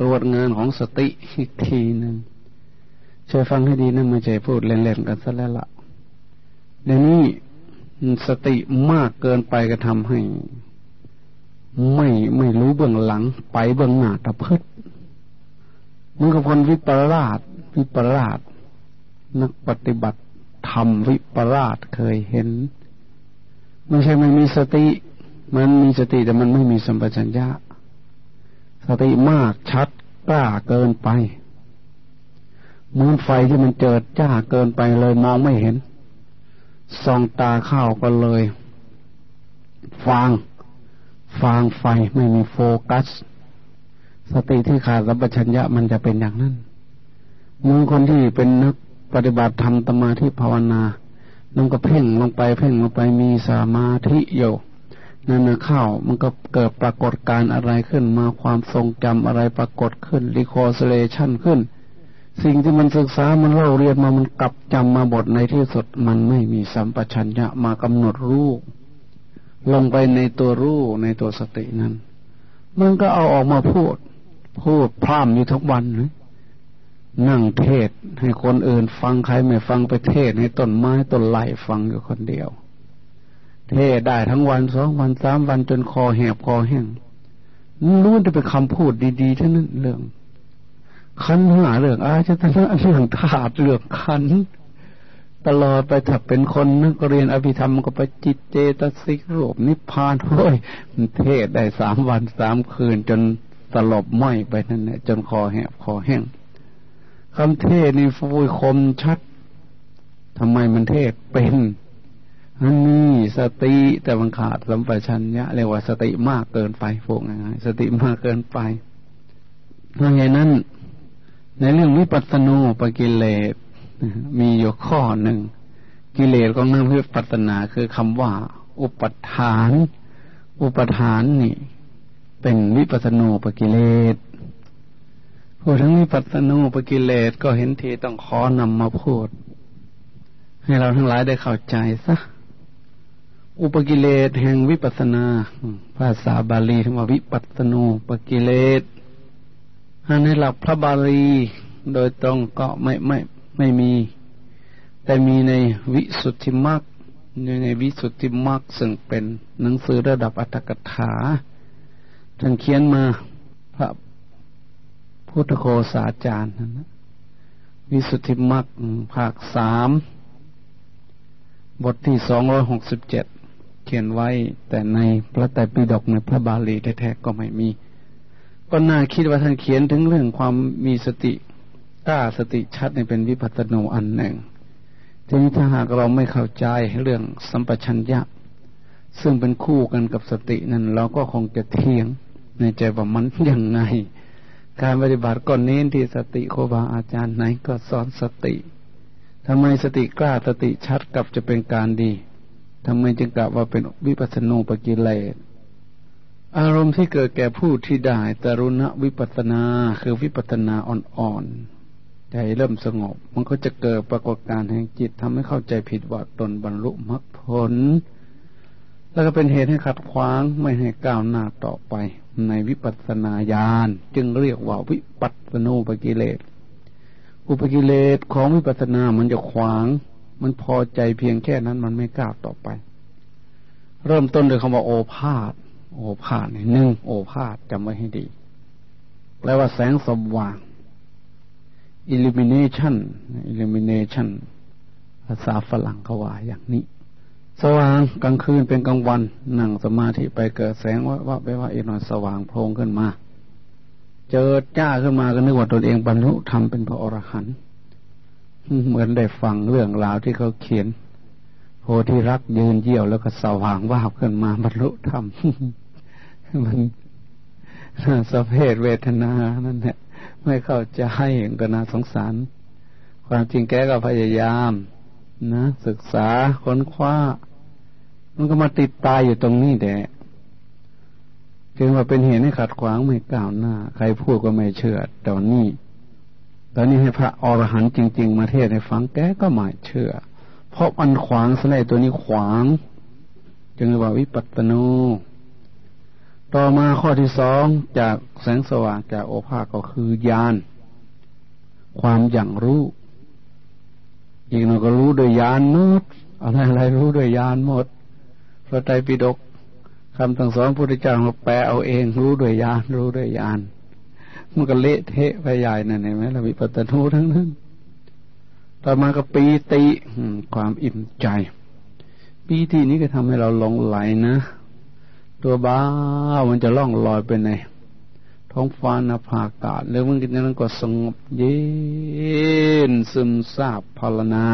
S2: ตรวจงานของสติอีกทีหนึ่งช่วยฟังให้ดีนะไม่ใช่พูดเล่นๆกันซะแล้วละ่ะ เดี๋ยวนี้สติมากเกินไปก็ทำให้ ไม่ไม่รู้เบื้องหลัง ไปเบื้องหน้าตะพิดมือกับคนวิปลาสวิปลาสนักปฏิบัติธรรมวิปลาสเคยเห็นไม่ใช่ไม่มีสติ มันมีสติแต่มันไม่มีสัมปชัญญะ สติมากชัดกล้าเกินไปเหมือนไฟที่มันเจิดจ้าเกินไปเลยมองไม่เห็น ส่องตาเข้าก็เลย ฟาง ฟางไฟไม่มีโฟกัส สติที่ขาดสัมปชัญญะมันจะเป็นอย่างนั้นมือคนที่เป็นนักปฏิบัติธรรมตมาที่ภาวนามันก็เพ่งลงไปเพ่งลงไปมีสมาธิอยู่นั่นนะเข้ามันก็เกิดปรากฏการอะไรขึ้นมาความทรงจำอะไรปรากฏขึ้นรีคอร์สเลชันขึ้น สิ่งที่มันศึกษามันเล่าเรียนมามันกลับจำมาบทในที่สุดมันไม่มีสัมปชัญญะมากำหนดรู้ลงไปในตัวรู้ในตัวสตินั้น มันก็เอาออกมาพูด พูดพร่ำอยู่ทุกวันเลยนั่งเทศให้คนอื่นฟังใครไม่ฟังไปเทศให้ต้นไม้ต้นไหลฟังอยู่คนเดียว เทศได้ทั้งวันสองวันสามวันจนคอแหบคอแห้งรู้จะเป็นคำพูดดีๆท่านั้นเรื่อง ขันหาเรื่องอาจจะนะเรื่องธาตุเรื่องขันตลอดไปถ้าเป็นคนนักเรียนอภิธรรมก็ไปจิตเจตสิกรูปนิพพานโอ้ยเทศได้สามวันสามคืนจนสลบไหมไปนั่นแหละจนคอแหบคอแห้งคำเทศนี่ฟูยคมชัดทำไมมันเทศเป็นอันนี้สติแต่มันขาดสัมปชัญญะเรียกว่าสติมากเกินไปพวกง่ายสติมากเกินไปเพราะงั้นนั้น ในเรื่องวิปัสสนูปกิเลสมีอยู่ข้อหนึ่ง กิเลสของนั่งวิปัสสนาคือคำว่า อุปทาน อุปทานนี่ เป็นวิปัสสนูปกิเลสพูดถึงวิปัสสนูปกิเลสก็เห็นทีต้องขอนำมาพูด ให้เราทั้งหลายได้เข้าใจซะอุปกิเลสแห่งวิปัสนา ภาษาบาลีถึงว่าวิปัสนูปกิเลส ในหลักพระบาลีโดยตรงก็ไม่ไม่ไม่มี แต่มีในวิสุทธิมรรคในวิสุทธิมรรคซึ่งเป็นหนังสือระดับอัตถกถาท่านเขียนมาพระพุทธโคสาจารย์นะวิสุทธิมรรคภาคสามบทที่สองร้อยหกสิบเจ็ดเขียนไว้ แต่ในพระไตรปิฎกในพระบาลีแท้ๆก็ไม่มี ก็น่าคิดว่าท่านเขียนถึงเรื่องความมีสติกล้าสติชัดในเป็นวิปัสสนูอันหนึ่ง ทีนี้ถ้าหากเราไม่เข้าใจเรื่องสัมปชัญญะ ซึ่งเป็นคู่กันกับสตินั้น เราก็คงจะเทียงในใจว่ามันยังไง การปฏิบัติก็เน้นที่สติโคบาอาจารย์ไหนก็สอนสติทำไมสติกล้าสติชัดกับจะเป็นการดีทำไมจึงกล่าวว่าเป็นวิปัสสนูปกิเลส อารมณ์ที่เกิดแก่ผู้ที่ได้ตรุณวิปัสนาคือวิปัสนาอ่อนๆใจเริ่มสงบ มันก็จะเกิดปรากฏการณ์แห่งจิตทำให้เข้าใจผิดว่าตนบรรลุมรรคผล แล้วก็เป็นเหตุให้ขัดขวางไม่ให้ก้าวหน้าต่อไป ในวิปัสนาญาณจึงเรียกว่าวิปัสสนูปกิเลส อุปกิเลสของวิปัสนามันจะขวาง มันพอใจเพียงแค่นั้นมันไม่กล้าต่อไป เริ่มต้นโดยคำว่าโอภาษ โอภาษหนึ่งโอภาษจำไว้ให้ดี แปลว่าแสงสว่าง illumination illumination ภาษาฝรั่งเขาว่าอย่างนี้ สว่างกลางคืนเป็นกลางวัน นั่งสมาธิไปเกิดแสงว่าว่าไปว่าอีหน่อยสว่างโพลงขึ้นมา เจอจ้าขึ้นมาก็นึกว่าตนเองบรรลุธรรมเป็นพระอรหันต์เหมือนได้ฟังเรื่องราวที่เขาเขียนโพธิรักยืนเยี่ยวแล้วก็สว่างว่าขึ้นมาบรรลุธรรม มันสเพศเวทนานั่นแหละไม่เข้าใจก็น่าสงสาร ความจริงแกก็พยายาม นะศึกษาค้นคว้า มันก็มาติดตายอยู่ตรงนี้แหละจึงว่าเป็นเหตุให้ขัดขวางไม่ก้าวหน้า ใครพูดก็ไม่เชื่อตอนนี้ ตอนนี้ให้พระอรหันต์จริง ๆ มาเทศให้ฟังแกก็ไม่เชื่อ เพราะมันขวางสลายตัวนี้ขวาง จึงเรียกว่าวิปัตโน ต่อมาข้อที่สองจากแสงสว่างจากโอภาสก็คือญาณความอย่างรู้ อีกหน่อยก็รู้โดยญาณหมดอะไรอะไรรู้โดยญาณหมดพระไตรปิฎกคำตั้งสอนพุทธเจ้ามาแปลเอาเอง รู้โดยญาณรู้โดยญาณมันก็เละเทะไปใหญ่นั่นเห็นไหมเรามีปัตตนูทั้งนั้น ต่อมาก็ปีติความอิ่มใจปีตินี้ก็ทำให้เราหลงไหลนะ ตัวบ้ามันจะล่องลอยไปในท้องฟ้านาภากาศแล้วมันก็นั้นก็สงบเย็นซึมซาบภาวนา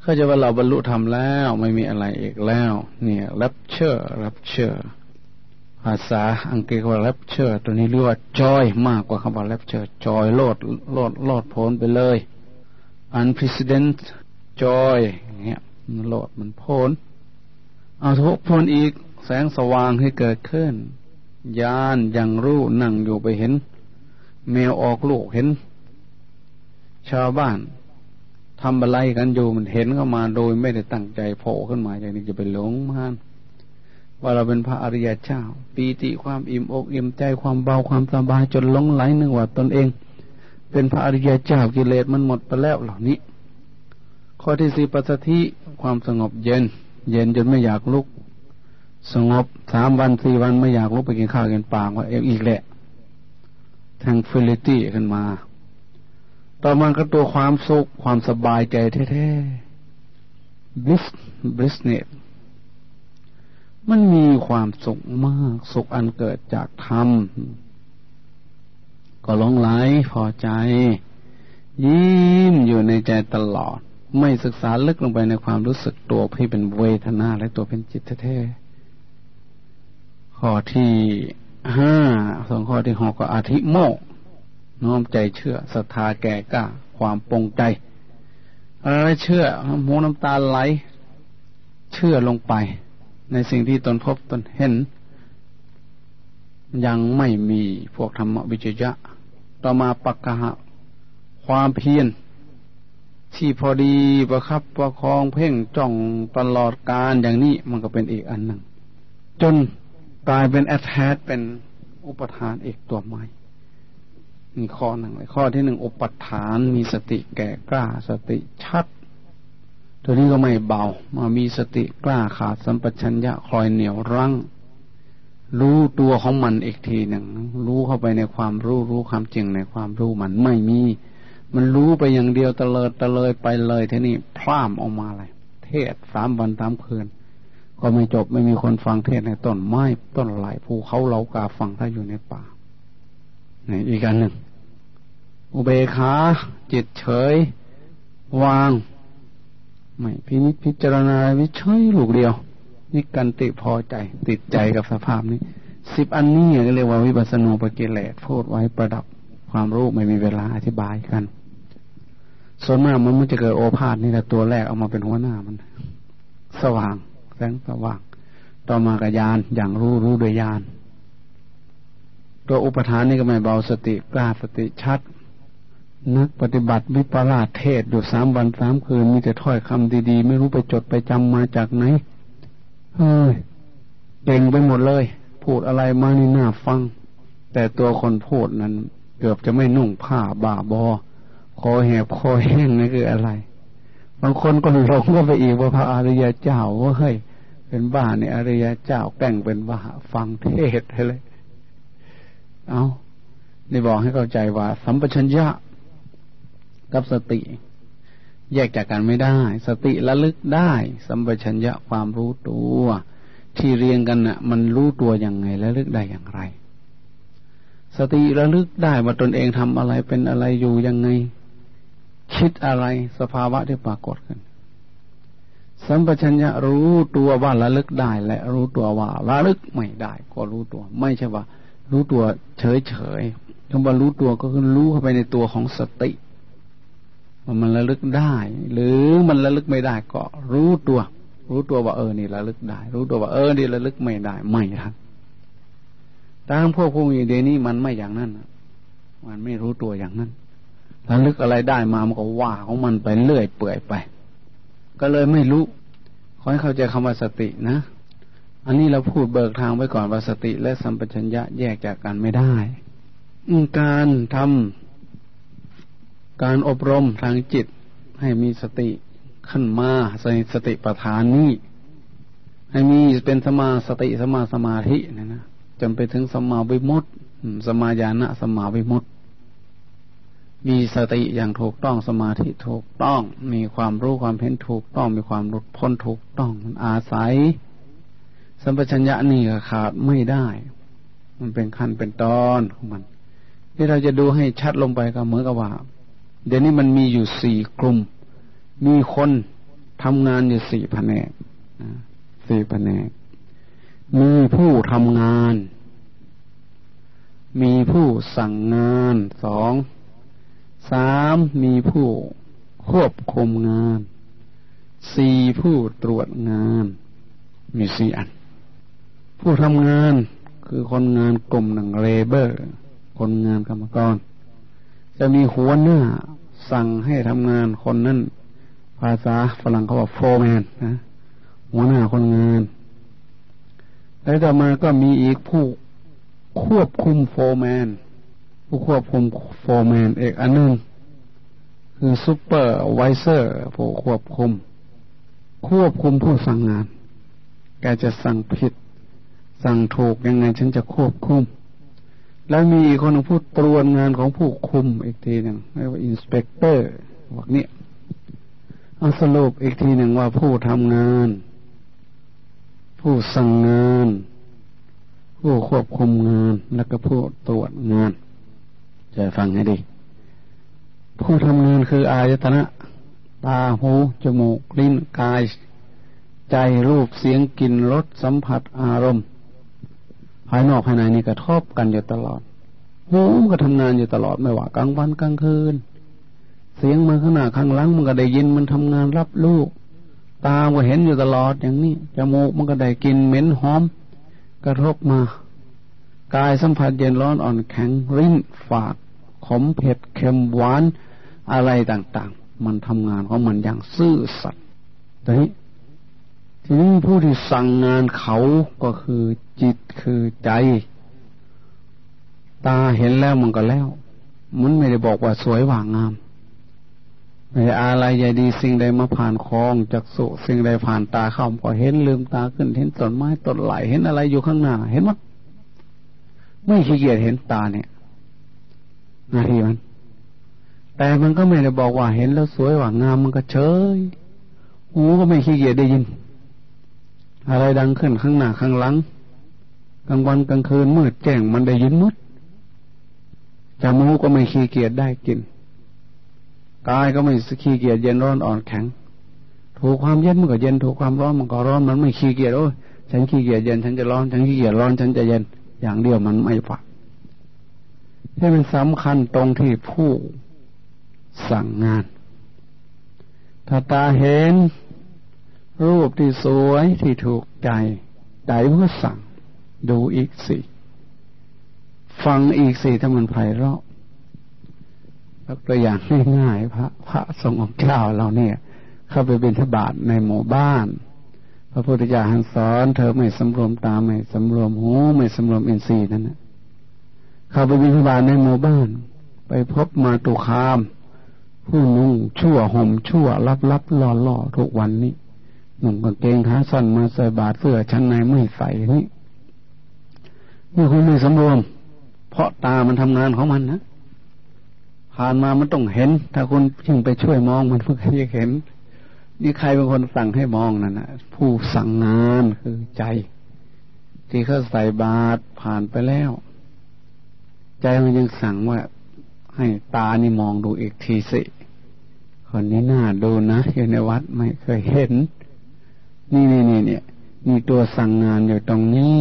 S2: เขาจะว่าเราบรรลุธรรมแล้วไม่มีอะไรอีกแล้ว เนี่ยรับเชื่อรับเชื่อภาษาอังกฤษว่า rapture ตัวนี้เรียกว่า joy มากกว่าคำว่า rapture joy โลดโลดโลดพ้นไปเลย unprecedented joy อยเงี้ยมันโลดมันพ้นเอาทุกพ้นอีก แสงสว่างให้เกิดขึ้น ยานยังรู้นั่งอยู่ไปเห็น แมวออกลูกเห็น ชาวบ้านทำอะไรกันอยู่มันเห็นเข้ามาโดยไม่ได้ตั้งใจโผล่ขึ้นมาอย่างนี้จะไปหลงมันว่าเราเป็นพระอริยเจ้า ปีติความอิ่มอกอิ่มใจความเบาความสบายจนหลงไหลนึกว่าตนเอง เป็นพระอริยเจ้ากิเลสมันหมดไปแล้วเหล่านี้ ข้อที่สี่ปัสสธิความสงบเย็น เย็นจนไม่อยากลุก สงบสามวันสี่วันไม่อยากลุกไปกินข้าวกินปลาว่าเออีกแหละทางฟิลิตี้ขึ้นมา ต่อมาก็ตัวความสุขความสบายใจแท้ๆ bliss blissness มันมีความสุขมาก สุขอันเกิดจากธรรม ก็ลงไหลพอใจ ยิ้มอยู่ในใจตลอด ไม่ศึกษาลึกลงไปในความรู้สึกตัวที่เป็นเวทนาและตัวเป็นจิตแท้ๆ ข้อที่ห้าสองข้อที่หกก็อธิโมกน้อมใจเชื่อศรัทธาแก่กล้าความปรงใจอะไรเชื่อหูน้ำตาไหล เชื่อลงไป ในสิ่งที่ตนพบตนเห็น ยังไม่มีพวกธรรมวิจยะ ต่อมาปักกะความเพียรที่พอดีประคับประคองเพ่งจ้องตลอดการอย่างนี้มันก็เป็นอีกอันหนึ่ง จน กลายเป็นแอทแทสเป็นอุปทานเอกตัวใหม่นี่ข้อหนึ่งเลยข้อที่หนึ่งอุปทานมีสติแก่กล้าสติชัดตัวนี้ก็ไม่เบา มามีสติกล้าขาดสัมปชัญญะคอยเหนียวรั้งรู้ตัวของมันอีกทีหนึ่งรู้เข้าไปในความรู้รู้ความจริงในความรู้มันไม่มี มันรู้ไปอย่างเดียวตะเลิดตะเลยไปเลยทีนี้พร่ามออกมาเลยเทศสามวันสามคืน ก็ไม่จบไม่มีคนฟังเทศในต้นไม้ต้นไหลภูเขาเรากาฟังถ้าอยู่ในป่านี่อีกอันหนึ่ง อุเบกขาจิตเฉย วาง ไม่พินิจพิจารณาวิชัยลูกเดียวนี่กันติพอใจติดใจกับสภาพนี้สิบอันนี้ก็เรียกว่าวิปัสสนูปกิเลสพูดไว้ประดับความรู้ไม่มีเวลาอธิบายกัน ส่วนมากมันมันจะเกิดโอภาษนี่แหละตัวแรกเอามาเป็นหัวหน้ามัน สว่าง แสงสว่าง ต่อมากยานอย่างรู้รู้โดยยานตัวอุปทานนี่ก็ไม่เบาสติกล้าสติชัด นักปฏิบัติวิปลาสเทศอยู่สามวันสามคืน มีแต่ถ้อยคำดีๆ ไม่รู้ไปจดไปจำมาจากไหนเฮ้ยเก่งไปหมดเลย พูดอะไรมานี่น่าฟัง แต่ตัวคนพูดนั้น เกือบจะไม่นุ่งผ้าบ่าบอคอแหบคอแห้งนี่คืออะไร บางคนก็หลงก็ไปอีกว่าพระอริยเจ้าว่าเฮ้ยเป็นบ้าเนี่ยอริยเจ้าแกล้งเป็นบ้าฟังเทศเลยเอานี่บอกให้เข้าใจว่า สัมปชัญญะกับสติ แยกจากกันไม่ได้ สติระลึกได้ สัมปชัญญะความรู้ตัว ที่เรียงกันน่ะ มันรู้ตัวย่างไงระลึกได้อย่างไร สติระลึกได้ว่าตนเองทำอะไรเป็นอะไรอยู่ยังไง คิดอะไรสภาวะที่ปรากฏขึ้น สัมปชัญญะรู้ตัวว่าระลึกได้ และรู้ตัวว่าระลึกไม่ได้ ก็รู้ตัว ไม่ใช่ว่า รู้ตัวเฉยเฉยคำว่ารู้ตัวก็คือรู้เข้าไปในตัวของสติว่ามันระลึกได้ หรือมันระลึกไม่ได้ ก็รู้ตัว รู้ตัวว่าเออนี่ระลึกได้ รู้ตัวว่าเออนี่ระลึกไม่ได้ไม่ทันแต่ทางพวกพวกนี้เดนี้มันไม่อย่างนั้นมันไม่รู้ตัวอย่างนั้น ถ้าลึกอะไรได้มามันก็ว่าของมันไปเรื่อยเปื่อยไป ก็เลยไม่รู้ขอให้เข้าใจคำว่าสตินะ อันนี้เราพูดเบิกทางไว้ก่อนว่าสติ และสัมปชัญญะแยกจากกันไม่ได้ การทำการอบรมทางจิตให้มีสติขึ้นมาใส่สติปัฏฐานนี้ให้มีเป็นสมาสติสมาสมาธินะนะจนไปถึงสมาวิมุตติสมาญาณะสมาวิมุตติ มีสติอย่างถูกต้องสมาธิถูกต้อง มีความรู้ความเห็นถูกต้อง มีความหลุดพ้นถูกต้องมันอาศัย สัมปชัญญะนี่ขาดไม่ได้ มันเป็นขั้นเป็นตอนของมัน ที่เราจะดูให้ชัดลงไปก็เหมือนกับว่า เดี๋ยวนี้มันมีอยู่สี่กลุ่ม มีคนทำงานอยู่สี่แผนกสี่แผนก มีผู้ทำงาน มีผู้สั่งงานสอง สามมีผู้ควบคุมงานสี่ผู้ตรวจงาน มีสี่อัน ผู้ทำงานคือคนงานกลุ่มหนึ่ง labor คนงานกรรมกร จะมีหัวหน้าสั่งให้ทำงานคนนั้น ภาษาฝรั่งเขาบอก foreman นะหัวหน้าคนงาน แล้วต่อมาก็มีอีกผู้ควบคุม foreman ผู้ควบคุม foreman อีกอันนึงคือ supervisor ผู้ควบคุม ควบคุมผู้สั่งงาน แกจะสั่งผิด สั่งถูกยังไงฉันจะควบคุม แล้วมีอีกคนผู้ตรวจงานของผู้คุมอีกทีหนึ่งเรียกว่า inspector บอกเนี่ยเอาสรุปอีกทีหนึ่งว่าผู้ทำงาน ผู้สั่งงาน ผู้ควบคุมงาน แล้วก็ผู้ตรวจงาน จะฟังให้ดี ผู้ทำงานคืออายตนะ ตาหูจมูกลิ้นกาย ใจรูปเสียงกลิ่นรสสัมผัสอารมณ์ ภายนอกภายในนี่กระทบกันอยู่ตลอดหูก็ทำงานอยู่ตลอดไม่ว่ากลางวันกลางคืน เสียงมาข้างหน้าข้างหลังมันก็ได้ยินมันทำงานรับลูก ตาก็เห็นอยู่ตลอดอย่างนี้จมูกมันก็ได้กลิ่นเหม็นหอม กระทบมากายสัมผัสเย็นร้อนอ่อนแข็งริ้นฝาด ขมเผ็ดเค็มหวานอะไรต่างๆ มันทำงานของมันอย่างซื่อสัตย์ทีนี้ทีนี้ผู้ที่สั่งงานเขาก็คือจิตคือใจ ตาเห็นแล้วมันก็แล้ว มันไม่ได้บอกว่าสวยหว่างงามไม่อะไรใหญ่ดีสิ่งใดมาผ่านคลองจากสุสิ่งใดผ่านตาเข้าก็เห็นลืมตาขึ้นเห็นต้นไม้ต้นไหลเห็นอะไรอยู่ข้างหน้า เห็นมั้ยไม่ขี้เกียจเห็นตาเนี่ย นาทีมัน แต่มันก็ไม่ได้บอกว่าเห็นแล้วสวยว่างามมันก็เฉยหูก็ไม่ขี้เกียจได้ยิน อะไรดังขึ้นข้างหน้าข้างหลังกลางวันกลางคืนมืดแจ้งมันได้ยินหมดจมูกก็ไม่ขี้เกียจได้กินกายก็ไม่ขี้เกียจเย็นร้อนอ่อนแข็ง ถูกความเย็นมันก็เย็นถูกความร้อนมันก็ร้อนมันไม่ขี้เกียจโอ้ยฉันขี้เกียจเย็นฉันจะร้อนฉันขี้เกียจร้อนฉันจะเย็นอย่างเดียวมันไม่ฝัก ที่มันสำคัญตรงที่ผู้สั่งงาน ถ้าตาเห็น รูปที่สวยที่ถูกใจ ใจมันก็สั่ง ดูอีกสิ ฟังอีกสิถ้ามันไพเราะยกตัวอย่างง่ายๆพระ พระทรงองค์เจ้าเราเนี่ย เข้าไปเป็นทบาทในหมู่บ้าน พระพุทธเจ้าสอน เธอไม่สำรวมตาไม่สำรวมหู ไม่สำรวมอินทรีย์นั่นนะ เข้าไปบิณฑบาตในหมู่บ้าน ไปพบมาตุคาม ผู้นุ่งชั่วห่มชั่วรับรับล่อล่อทุกวันนี้หนุ่มกางเกงขาสั้นมาใส่บาทเสื้อชั้นในไม่ใส่นี่นี่คุณไม่สำรวม เพราะตามันทำงานของมันนะผ่านมามันต้องเห็น ถ้าคุณยิ่งไปช่วยมองมันเพื่อจะเห็น นี่ใครเป็นคนสั่งให้มองนั่นนะผู้สั่งงานคือใจ ที่เขาใส่บาตรผ่านไปแล้ว ใจมันยังสั่งว่าให้ตานี่มองดูอีกทีสิคนนี้น่าดูนะอยู่ในวัดไม่เคยเห็น นี่นี่นี่เนี่ยมีตัวสั่งงานอยู่ตรงนี้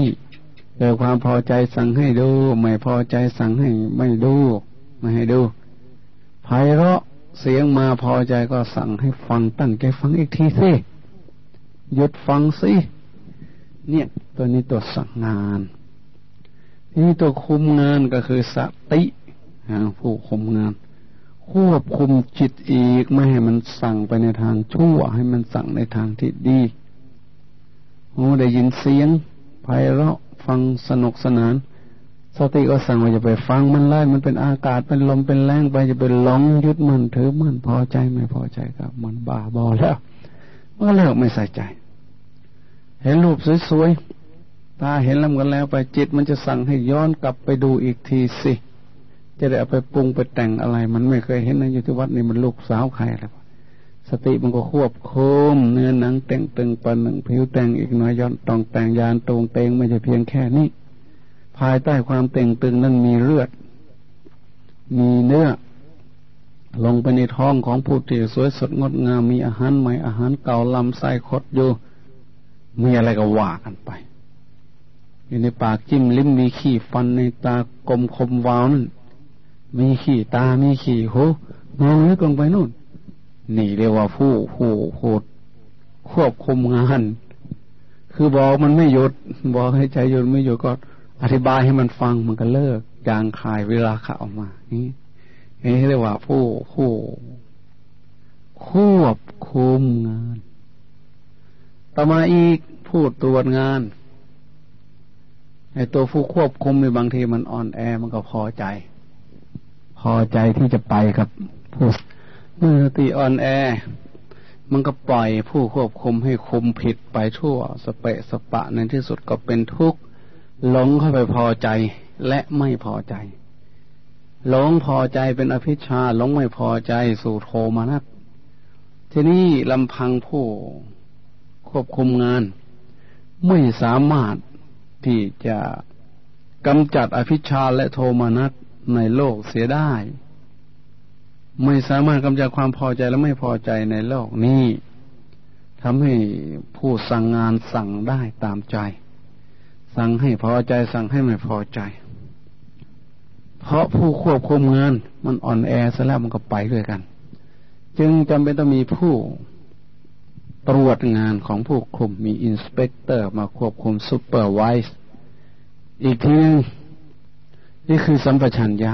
S2: เกิดความพอใจสั่งให้ดู ไม่พอใจสั่งให้ไม่ดู ไม่ให้ดูไพเราะเสียงมาพอใจก็สั่งให้ฟังตั้งใจฟังอีกทีสิหยุดฟังสิเนี่ย ตัวนี้ตัวสั่งงาน นี่ตัวคุมงานก็คือสติผู้คุมงาน ควบคุมจิตอีกไม่ให้มันสั่งไปในทางชั่ว ให้มันสั่งในทางที่ดีโอ้ได้ยินเสียงไพเราะฟังสนุกสนาน สติก็สั่งว่าจะไปฟังมันไล่มันเป็นอากาศเป็นลมเป็นแรงไปจะเป็นหลงยึดมันถือมันพอใจไม่พอใจกับ มันบ้าบอแล้วก็เลิกไม่ใส่ใจ เห็นรูปสวยๆ ตาเห็นแล้วกันแล้วไปจิตมันจะสั่งให้ย้อนกลับไปดูอีกทีสิ จะได้เอาไปปรุงไปแต่งอะไร มันไม่เคยเห็นนะอยู่ที่วัดนี่มันลูกสาวใครอะไรสติมันก็ควบคุมเนื้อหนังแต่งตึงปันหนึ่งผิวแต่งอีกหน่อยย้อนตองแต่งยานตรงเตงไม่ใช่เพียงแค่นี้ภายใต้ความแต่งตึงนั้นมีเลือด มีเนื้อ ลงไปในท้องของผู้ที่สวยสดงดงามมีอาหารใหม่อาหารเก่าลำไส้คดอยู่มีอะไรก็ว่ากันไป อยู่ในปากจิ้มลิ้มมีขี้ฟันในตากลมคมวาวนั่นมีขี่ตามีขี่หูมองลึกลงไปนู่น นี่เรียกว่าผู้ผู้ผู้ควบคุมงาน คือบอกมันไม่หยุด บอกให้ใจหยุดไม่หยุดก็อธิบายให้มันฟังมันก็เลิกยางคายเวลาขาออกมา นี่นี่เรียกว่าผู้ผู้ควบคุมงาน ต่อมาอีกผู้ตรวจงาน ไอ้ตัวผู้ควบคุมในบางทีมันอ่อนแอมันก็พอใจ พอใจที่จะไปกับผู้เมื่อสติอ่อนแอ มันก็ปล่อยผู้ควบคุมให้คุมผิดไปทั่ว สเปะสปะในที่สุดก็เป็นทุกข์หลงเข้าไปพอใจและไม่พอใจ หลงพอใจเป็นอภิชาหลงไม่พอใจสู่โทมานัทีนี้ลำพังผู้ควบคุมงาน ไม่สามารถ ที่จะกำจัดอภิชาและโทมานัสในโลกเสียได้ ไม่สามารถกำจัดความพอใจและไม่พอใจในโลกนี้ทำให้ผู้สั่งงานสั่งได้ตามใจ สั่งให้พอใจสั่งให้ไม่พอใจ เพราะผู้ควบคุมงานมันอ่อนแอซะแล้วมันก็ไปด้วยกัน จึงจำเป็นต้องมีผู้ ตรวจงานของผู้คุมมี inspector มาควบคุม supervise อีกทีนึงนี่คือสัมปชัญญะ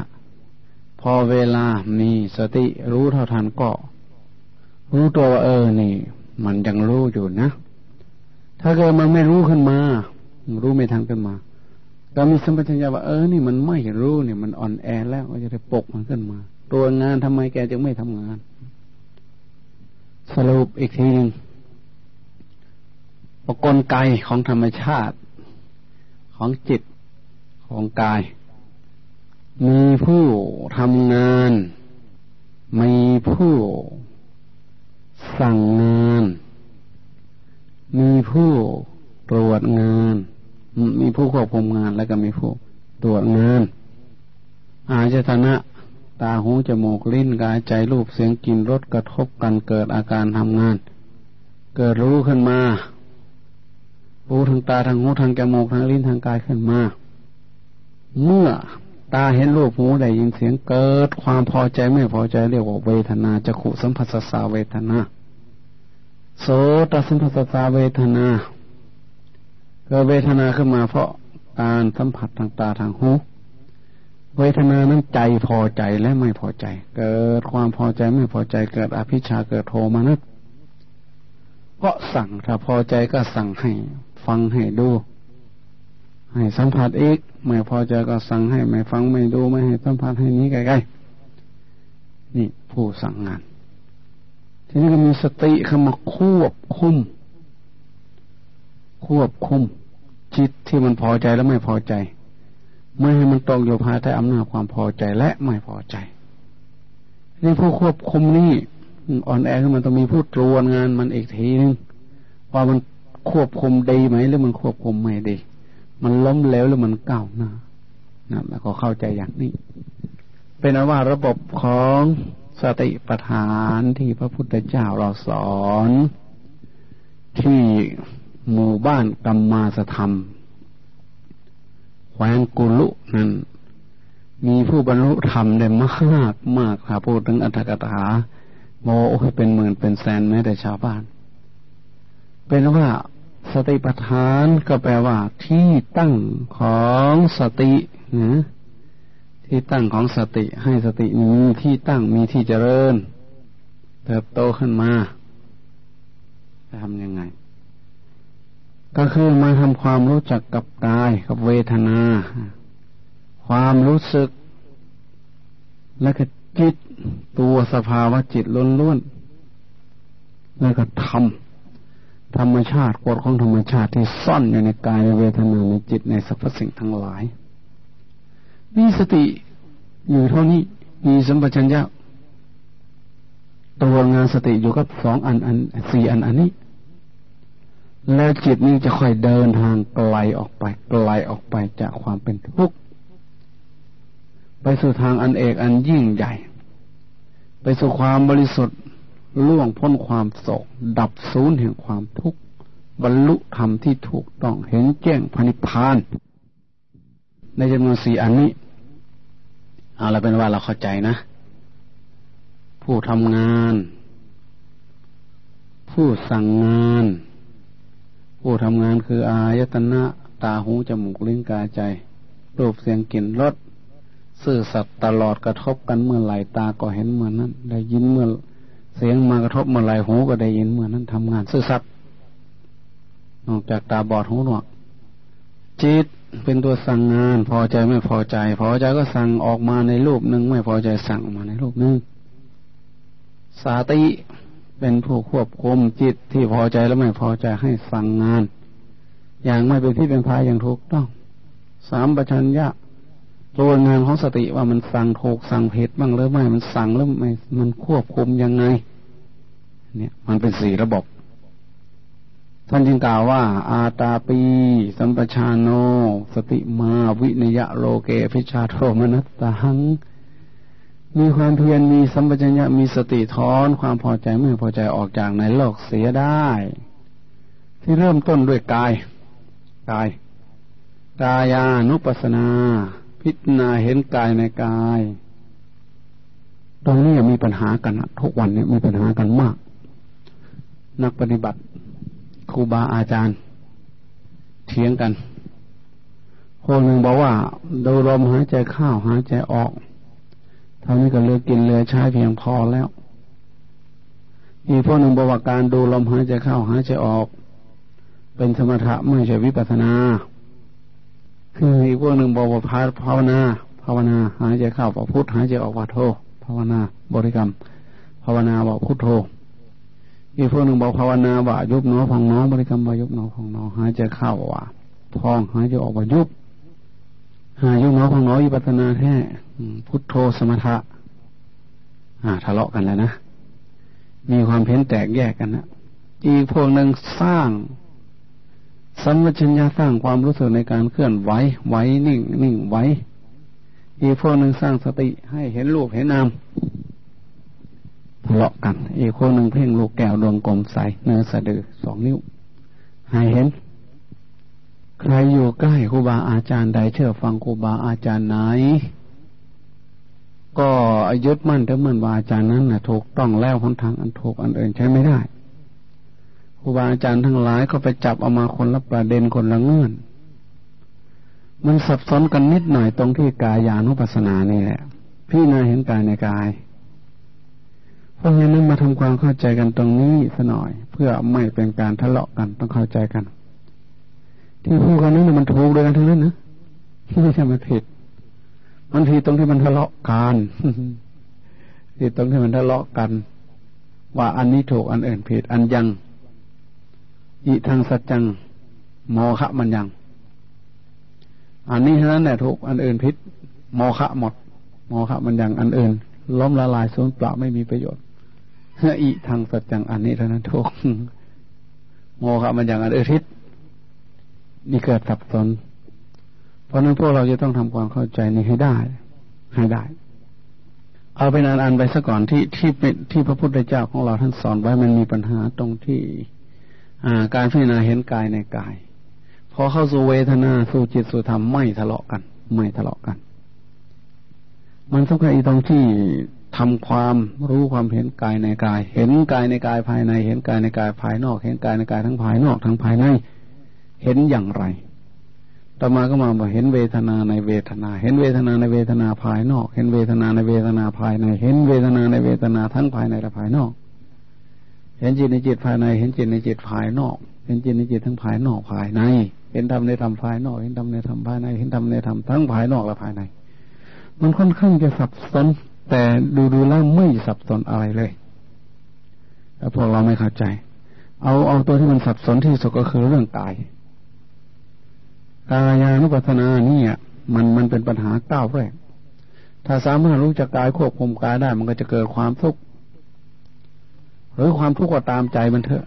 S2: พอเวลามีสติรู้เท่าทันก็ รู้ตัวว่าเออนี่ มันยังรู้อยู่นะ ถ้าเกิดมันไม่รู้ขึ้นมา รู้ไม่ทันขึ้นมาก็มีสัมปชัญญะว่าเออนี่มันไม่รู้เนี่ยมันอ่อนแอแล้วก็จะได้ปลุกมันขึ้นมา ตัวงานทำไมแกจึงไม่ทำงาน สรุปอีกทีหนึ่ง ปกลไกของธรรมชาติ ของจิตของกาย มีผู้ทำงาน มีผู้สั่งงาน มีผู้ตรวจงาน มีผู้ควบคุมงานแล้วก็มีผู้ตรวจงาน อาจตนะ ตาหูจมูกลิ้นกายใจรูปเสียงกลิ่นรสกระทบกันเกิดอาการทำงาน เกิดรู้ขึ้นมา รู้ทางตาทางหูทางจมูกทางลิ้นทางกายขึ้นมา เมื่อตาเห็นรูปหูได้ยินเสียงเกิด ความพอใจไม่พอใจเรียกว่าเวทนาจะขุสัมผัสสาเวทนาโสตสัมผัสสาเวทนาเกิดเวทนาขึ้นมาเพราะการสัมผัสทางตาทางหูเวทนานั้นใจพอใจและไม่พอใจ เกิดความพอใจไม่พอใจเกิดอภิชาเกิดโทมานะก็สั่งถ้าพอใจก็สั่งให้ ฟังให้ดู ให้สัมผัสอีก ไม่พอใจก็สั่งให้ไม่ฟังไม่ดูไม่ให้สัมผัสให้นี้ใกล้ๆนี่ผู้สั่งงาน ทีนี้ก็มีสติเข้ามาควบคุม ควบคุม จิตที่มันพอใจและไม่พอใจ ไม่ให้มันตกอยู่ภายใต้อำนาจความพอใจและไม่พอใจนี่ผู้ควบคุมนี่อ่อนแอขึ้นมาต้องมีผู้ตรวจงานมันอีกทีนึงว่ามัน ควบคุมดีไหมหรือมันควบคุมไม่ดี มันล้มเหลวหรือมันก้าวหน้านะแล้วก็เข้าใจอย่างนี้ เป็นนว่าระบบของสติปัฏฐานที่พระพุทธเจ้าเราสอน ที่หมู่บ้านกัมมาสธรรมแขวงกุลุนั้นมีผู้บรรลุธรรมได้มากมากค่ะพูดถึงอัตถกถาโมโอ้เป็นหมื่นเป็นแสนแม้แต่ชาวบ้าน เป็นว่า สติปัฏฐานก็แปลว่า ที่ตั้งของสตินะที่ตั้งของสติให้สติมีที่ตั้งมีที่เจริญ เติบโตขึ้นมาจะทำยังไง ก็คือมาทำความรู้จักกับกายกับเวทนา ความรู้สึก และก็จิตตัวสภาวะจิตล้วนๆแล้วก็ทำ ธรรมชาติกฎของธรรมชาติที่ซ่อนอยู่ในกายในเวทนาในจิตในสรรพสิ่งทั้งหลาย มีสติอยู่เท่านี้ มีสัมปชัญญะตัวงานสติอยู่กับสองอันอันสี่อันอันนี้ แล้วจิตนี้จะค่อยเดินทางไกลออกไปไกลออกไปจากความเป็นทุกข์ไปสู่ทางอันเอกอันยิ่งใหญ่ ไปสู่ความบริสุทธิ์ ล่วงพ้นความโศก ดับศูนย์แห่งความทุกข์บรรลุธรรมที่ถูกต้องเห็นแจ้งพนิพาน ในจำนวนสี่อันนี้ เอาละเป็นว่าเราเข้าใจนะ ผู้ทำงาน ผู้สั่งงาน ผู้ทำงานคืออายตนะ ตาหูจมูกลิ้นกายใจรูปเสียงกลิ่นรสสื่อสัตว์ตลอดกระทบกันเมื่อไหร่ตาก็เห็นเมื่อนั้น ได้ยินเมื่อ เสียงมากระทบเมื่อไหร่หูก็ได้ยินเมื่อนั้นทำงานสื่อสัตว์นอกจากตาบอดหูหนวกจิตเป็นตัวสั่งงาน พอใจไม่พอใจ พอใจก็สั่งออกมาในรูปหนึ่งไม่พอใจสั่งออกมาในรูปหนึ่งสาติเป็นผู้ควบคุมจิตที่พอใจแล้วไม่พอใจให้สั่งงาน อย่างไม่เป็นที่เป็นพายอย่างถูกต้อง สามปัญญะ ตัวงานของสติว่ามันสั่งถูกสั่งผิดบ้างหรือไม่มันสั่งแล้วไม่มันควบคุมยังไง เนี่ย มันเป็นสี่ระบบ ท่านจึงกล่าวว่า อาตาปี สัมปชานโน สติมาวินยะโลเกพิชาโทมนัสตังมีความเพียรมีสัมปชัญญะมีสติทอนความพอใจไม่พอใจออกจากในโลกเสียได้ ที่เริ่มต้นด้วยกาย กาย กายานุปัสนา พิจารณาเห็นกายในกายตรงนี้มีปัญหากันทุกวันนี้มีปัญหากันมาก นักปฏิบัติครูบาอาจารย์เถียงกัน คนหนึ่งบอกว่าดูลมหายใจเข้าหายใจออก เท่านี้ก็เลือกินเลือใช้เพียงพอแล้ว อีกพวกหนึ่งบอกว่าการดูลมหายใจเข้าหายใจออก เป็นสมถะไม่ใช่วิปัสนา คืออีกพวกหนึ่งบอกว่าภาวนา ภาวนาหายใจเข้าบอกพุทหายใจออกว่าโทภาวนาบริกรรม ภาวนาบอกพุทโธอีกพวกหนึ่งบอกภาวนาว่ายุบหนอพองหนอบริกรรมว่ายุบหนอพองหนอหายใจเข้าว่าพองหายใจออกว่ายุบหายยุบหนอพองหนออิปัตนาแท้พุทโธสมถะอ่าทะเลาะกันแล้วนะมีความเพ้นแตกแยกกันนะอีกพวกหนึ่งสร้าง สัมปชัญญะสร้างความรู้สึกในการเคลื่อนไหวไหวนิ่งนิ่งไหวอีกพวกหนึ่งสร้างสติให้เห็นรูปเห็นนามทะเลาะกัน อีกคนหนึ่งเพ่งลูกแก้วดวงกลมใสเนื้อสะดือสองนิ้วหายเห็น ใครอยู่ใกล้ครูบาอาจารย์ใดเชื่อฟังครูบาอาจารย์ไหน ก็ยึดมั่นถ้ามือนว่าอาจารย์นั้นนะถูกต้องแล้วคนทางอันถูกอันอื่นใช้ไม่ได้ ครูบาอาจารย์ทั้งหลายก็ไปจับเอามาคนละประเด็นคนละเงื่อน มันสับสนกันนิดหน่อยตรงที่กายานุปัสสนานี่แหละ พี่นาเห็นกายในกายเพราะฉะนั้นมาทำความเข้าใจกันตรงนี้สหน่อย เพื่อไม่เป็นการทะเลาะกันต้องเข้าใจกัน ที่พูดกันนั้นมันถูกด้วยกันทั้งนั้นนะที่ไม่ใช่มันผิดมันผิดตรงที่มันทะเลาะกันผิดตรงที่มันทะเลาะกัน ว่าอันนี้ถูกอันอื่นผิดอันยัง อิทางสัจจังโมฆะมันยัง อันนี้เท่านั้นแหละถูกอันอื่นผิดโมฆะหมดโมฆะมันยังอันอื่น ล้มละลายสูญเปล่าไม่มีประโยชน์อีทางสัจจังอันนี้เท่านั้นทุกโมฆะมันย่างอันเอทิศนี่เกิดสับสน เพราะนั้นพวกเราจะต้องทำความเข้าใจนี้ให้ได้ ให้ได้ เอาเป็นอันอันไปซะก่อนที่ที่ที่พระพุทธเจ้าของเราท่านสอนไว้มันมีปัญหาตรงที่ การพิจารณาเห็นกายในกาย พอเข้าสู่เวทนาสู่จิตสู่ธรรมไม่ทะเลาะกัน ไม่ทะเลาะกัน มันสำคัญอีตรงที่ทำความรู้ความเห็นกายในกาย เห็นกายในกายภายใน เห็นกายในกายภายนอก เห็นกายในกายทั้งภายนอกทั้งภายใน เห็นอย่างไรต่อมาก็มาบอกเห็นเวทนาในเวทนา เห็นเวทนาในเวทนาภายนอก เห็นเวทนาในเวทนาภายใน เห็นเวทนาในเวทนาทั้งภายในและภายนอก เห็นจิตในจิตภายใน เห็นจิตในจิตภายนอก เห็นจิตในจิตทั้งภายนอกภายใน เห็นธรรมในธรรมภายนอก เห็นธรรมในธรรมภายใน เห็นธรรมในธรรมทั้งภายนอกและภายใน มันค่อนข้างจะสับสน แต่ดูดูแล้วไม่สับสนอะไรเลยแล้วพวกเราไม่เข้าใจ เอาเอาตัวที่มันสับสนที่สุดก็คือเรื่องกาย กายานุปัสสนานี่ยมันมันเป็นปัญหาเก้าแรก ถ้าสามารถรู้จักกายควบคุมกายได้ มันก็จะเกิดความทุกข์ หรือความทุกข์ก็ตามใจมันเถอะ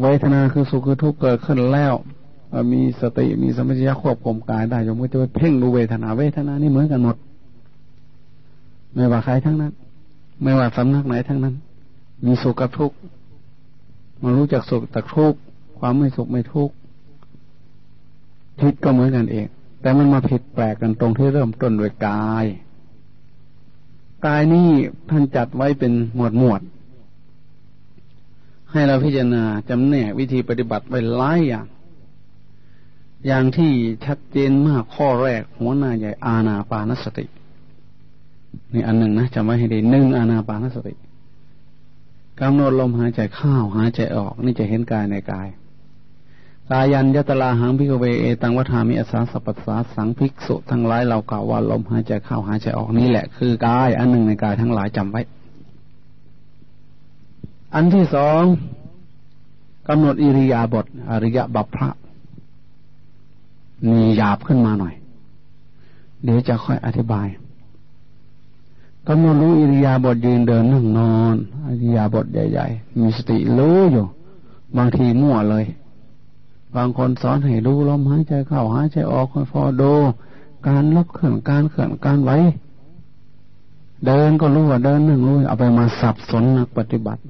S2: เวทนาคือสุขคือทุกข์เกิดขึ้นแล้วมีสติมีสมัชยะควบคุมกายได้ยมก็จะไปเพ่งดูเวทนา เวทนานี่เหมือนกันหมด ไม่ว่าใครทั้งนั้น ไม่ว่าสำนักไหนทั้งนั้น มีสุขกับทุกข์มารู้จักสุขจากทุกข์ความไม่สุขไม่ทุกข์ผิดก็เหมือนกันเอง แต่มันมาผิดแปลกกันตรงที่เริ่มต้นด้วยกาย กายนี่ท่านจัดไว้เป็นหมวดหมวด ให้เราพิจารณาจำแนกวิธีปฏิบัติไว้หลายอย่าง อย่างที่ชัดเจนมากข้อแรกหัวหน้าใหญ่อาณาปานสตินี่อันหนึ่งนะจำไว้ให้ดีหนึ่งอานาปานสติกำหนดลมหายใจเข้าหายใจออก นี่จะเห็นกายในกายกายัญญะตะราหัง ภิกขะเวเอตังวะทามิ อัสสาสะปัสสาสังภิกษุทั้งหลายเรากล่าวว่าลมหายใจเข้าหายใจออกนี่แหละคือกายอันหนึ่งในกายทั้งหลายจำไว้ อันที่สองกำหนดอิริยาบถอิริยาปถบัพพะมีหยาบขึ้นมาหน่อย เดี๋ยวจะค่อยอธิบายกำหนดรู้อิริยาบถยืนเดินนั่งนอนอิริยาบถใหญ่ ๆ มีสติรู้อยู่ บางทีมั่วเลย บางคนสอนให้ดูลมหายใจเข้าหายใจออกคอยฟอดูการลบเขื่อนการเขื่อนการไว้เดินก็รู้ว่าเดินนั่งรู้เอาไปมาสับสนนักปฏิบัติ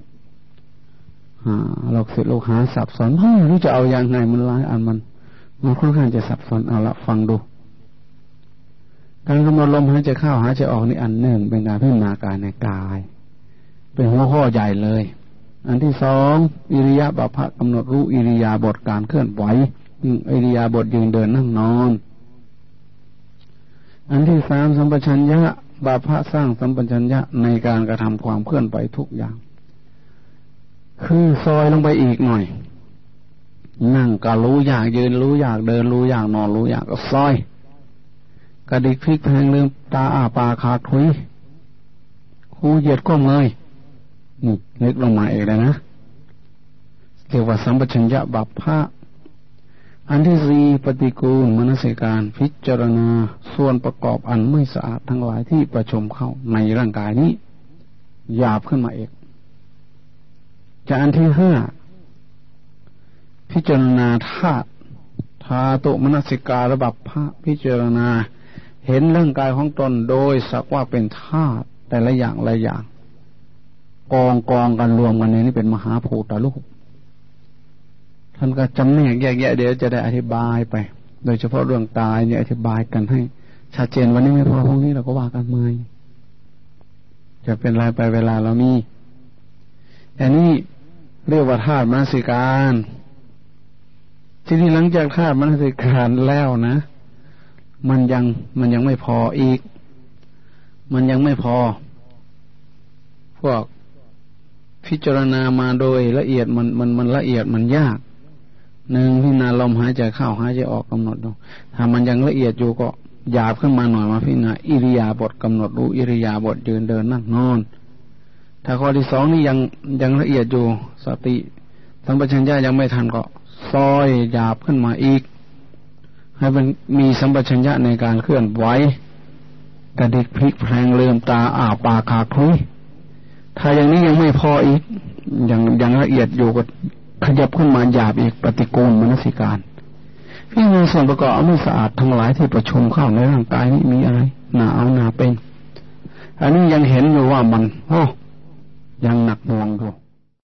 S2: เราสิลูกหาสับสนไม่รู้จะเอาอย่างไงมันร้ายอันมันมันค่อนข้างจะสับสนเอาละฟังดู การกำหนดลมหายใจเข้าหายใจออกนี่อันหนึ่งเป็นการพิจารณากายในกาย เป็นหัวข้อใหญ่เลย อันที่สองอิริยาบถกำหนดรู้อิริยาบถการเคลื่อนไหวอิริยาบถยืนเดินนั่งนอน อันที่สามสัมปชัญญะบาพะสร้างสัมปชัญญะในการกระทำความเคลื่อนไหวทุกอย่าง คือซอยลงไปอีกหน่อย นั่งก็รู้อยากยืนรู้อยากเดินรู้อยากนอนรู้อยากก็ซอยกระดิกพลิกแพงลืมตาอาปาขาดทุยคูเหยียดก้มเงยนี่นึกลงมาเองเลยนะเรียกว่าสัมปชัญญะบัพพะอันที่สี่ปฏิกูลมนสิการพิจารณาส่วนประกอบอันไม่สะอาดทั้งหลายที่ประชมเข้าในร่างกายนี้หยาบขึ้นมาเอง จากอันที่ห้าพิจารณาธาตุธาตุมนสิการระบับพระพิจารณา เห็นร่างกายของตนโดยสักว่าเป็นธาตุแต่ละอย่างละอย่าง กองกองกันรวมกันในนี้เป็นมหาภูตลูกท่านก็จำแนกแยกแยะเดี๋ยวจะได้อธิบายไป โดยเฉพาะเรื่องตายเนี่ยอธิบายกันให้ชัดเจนวันนี้ไม่พอพรุ่งนี้เราก็ว่ากันใหม่จะเป็นรายไปเวลาเรามีแต่นี่ เรียกว่าธาตุมนสิการ ที่นี่หลังจากธาตุมนสิการแล้วนะ มันยังมันยังไม่พออีก มันยังไม่พอ พวกพิจารณามาโดยละเอียดมันมันมันละเอียดมันยากหนึ่งพิจารณาลมหายใจเข้าหายใจออกกำหนดดูถ้ามันยังละเอียดอยู่ก็หยาบขึ้นมาหน่อยมาพิจารณาอิริยาบถกำหนดรู้อิริยาบถยืนเดินนั่งนอน ถ้าข้อที่สองนี่ยังยังละเอียดอยู่สติสัมปชัญญะยังไม่ทันก็ซอยหยาบขึ้นมาอีก ให้มันมีสัมปชัญญะในการเคลื่อนไหวกระดิกพลิกแพลงเลื่อมตาอาปากขาคุยถ้าอย่างนี้ยังไม่พออีกยังยังละเอียดอยู่ก็ขยับขึ้นมาหยาบอีกปฏิกูลมนสิการพี่มีส่วนประกอบไม่สะอาดทั้งหลายที่ประชุมเข้าในร่างกายนี้มีอะไรหนาเอาหนาเป็น อันนี้ยังเห็นอยู่ว่ามันโอ้ ยังหนักหน่วงอยู่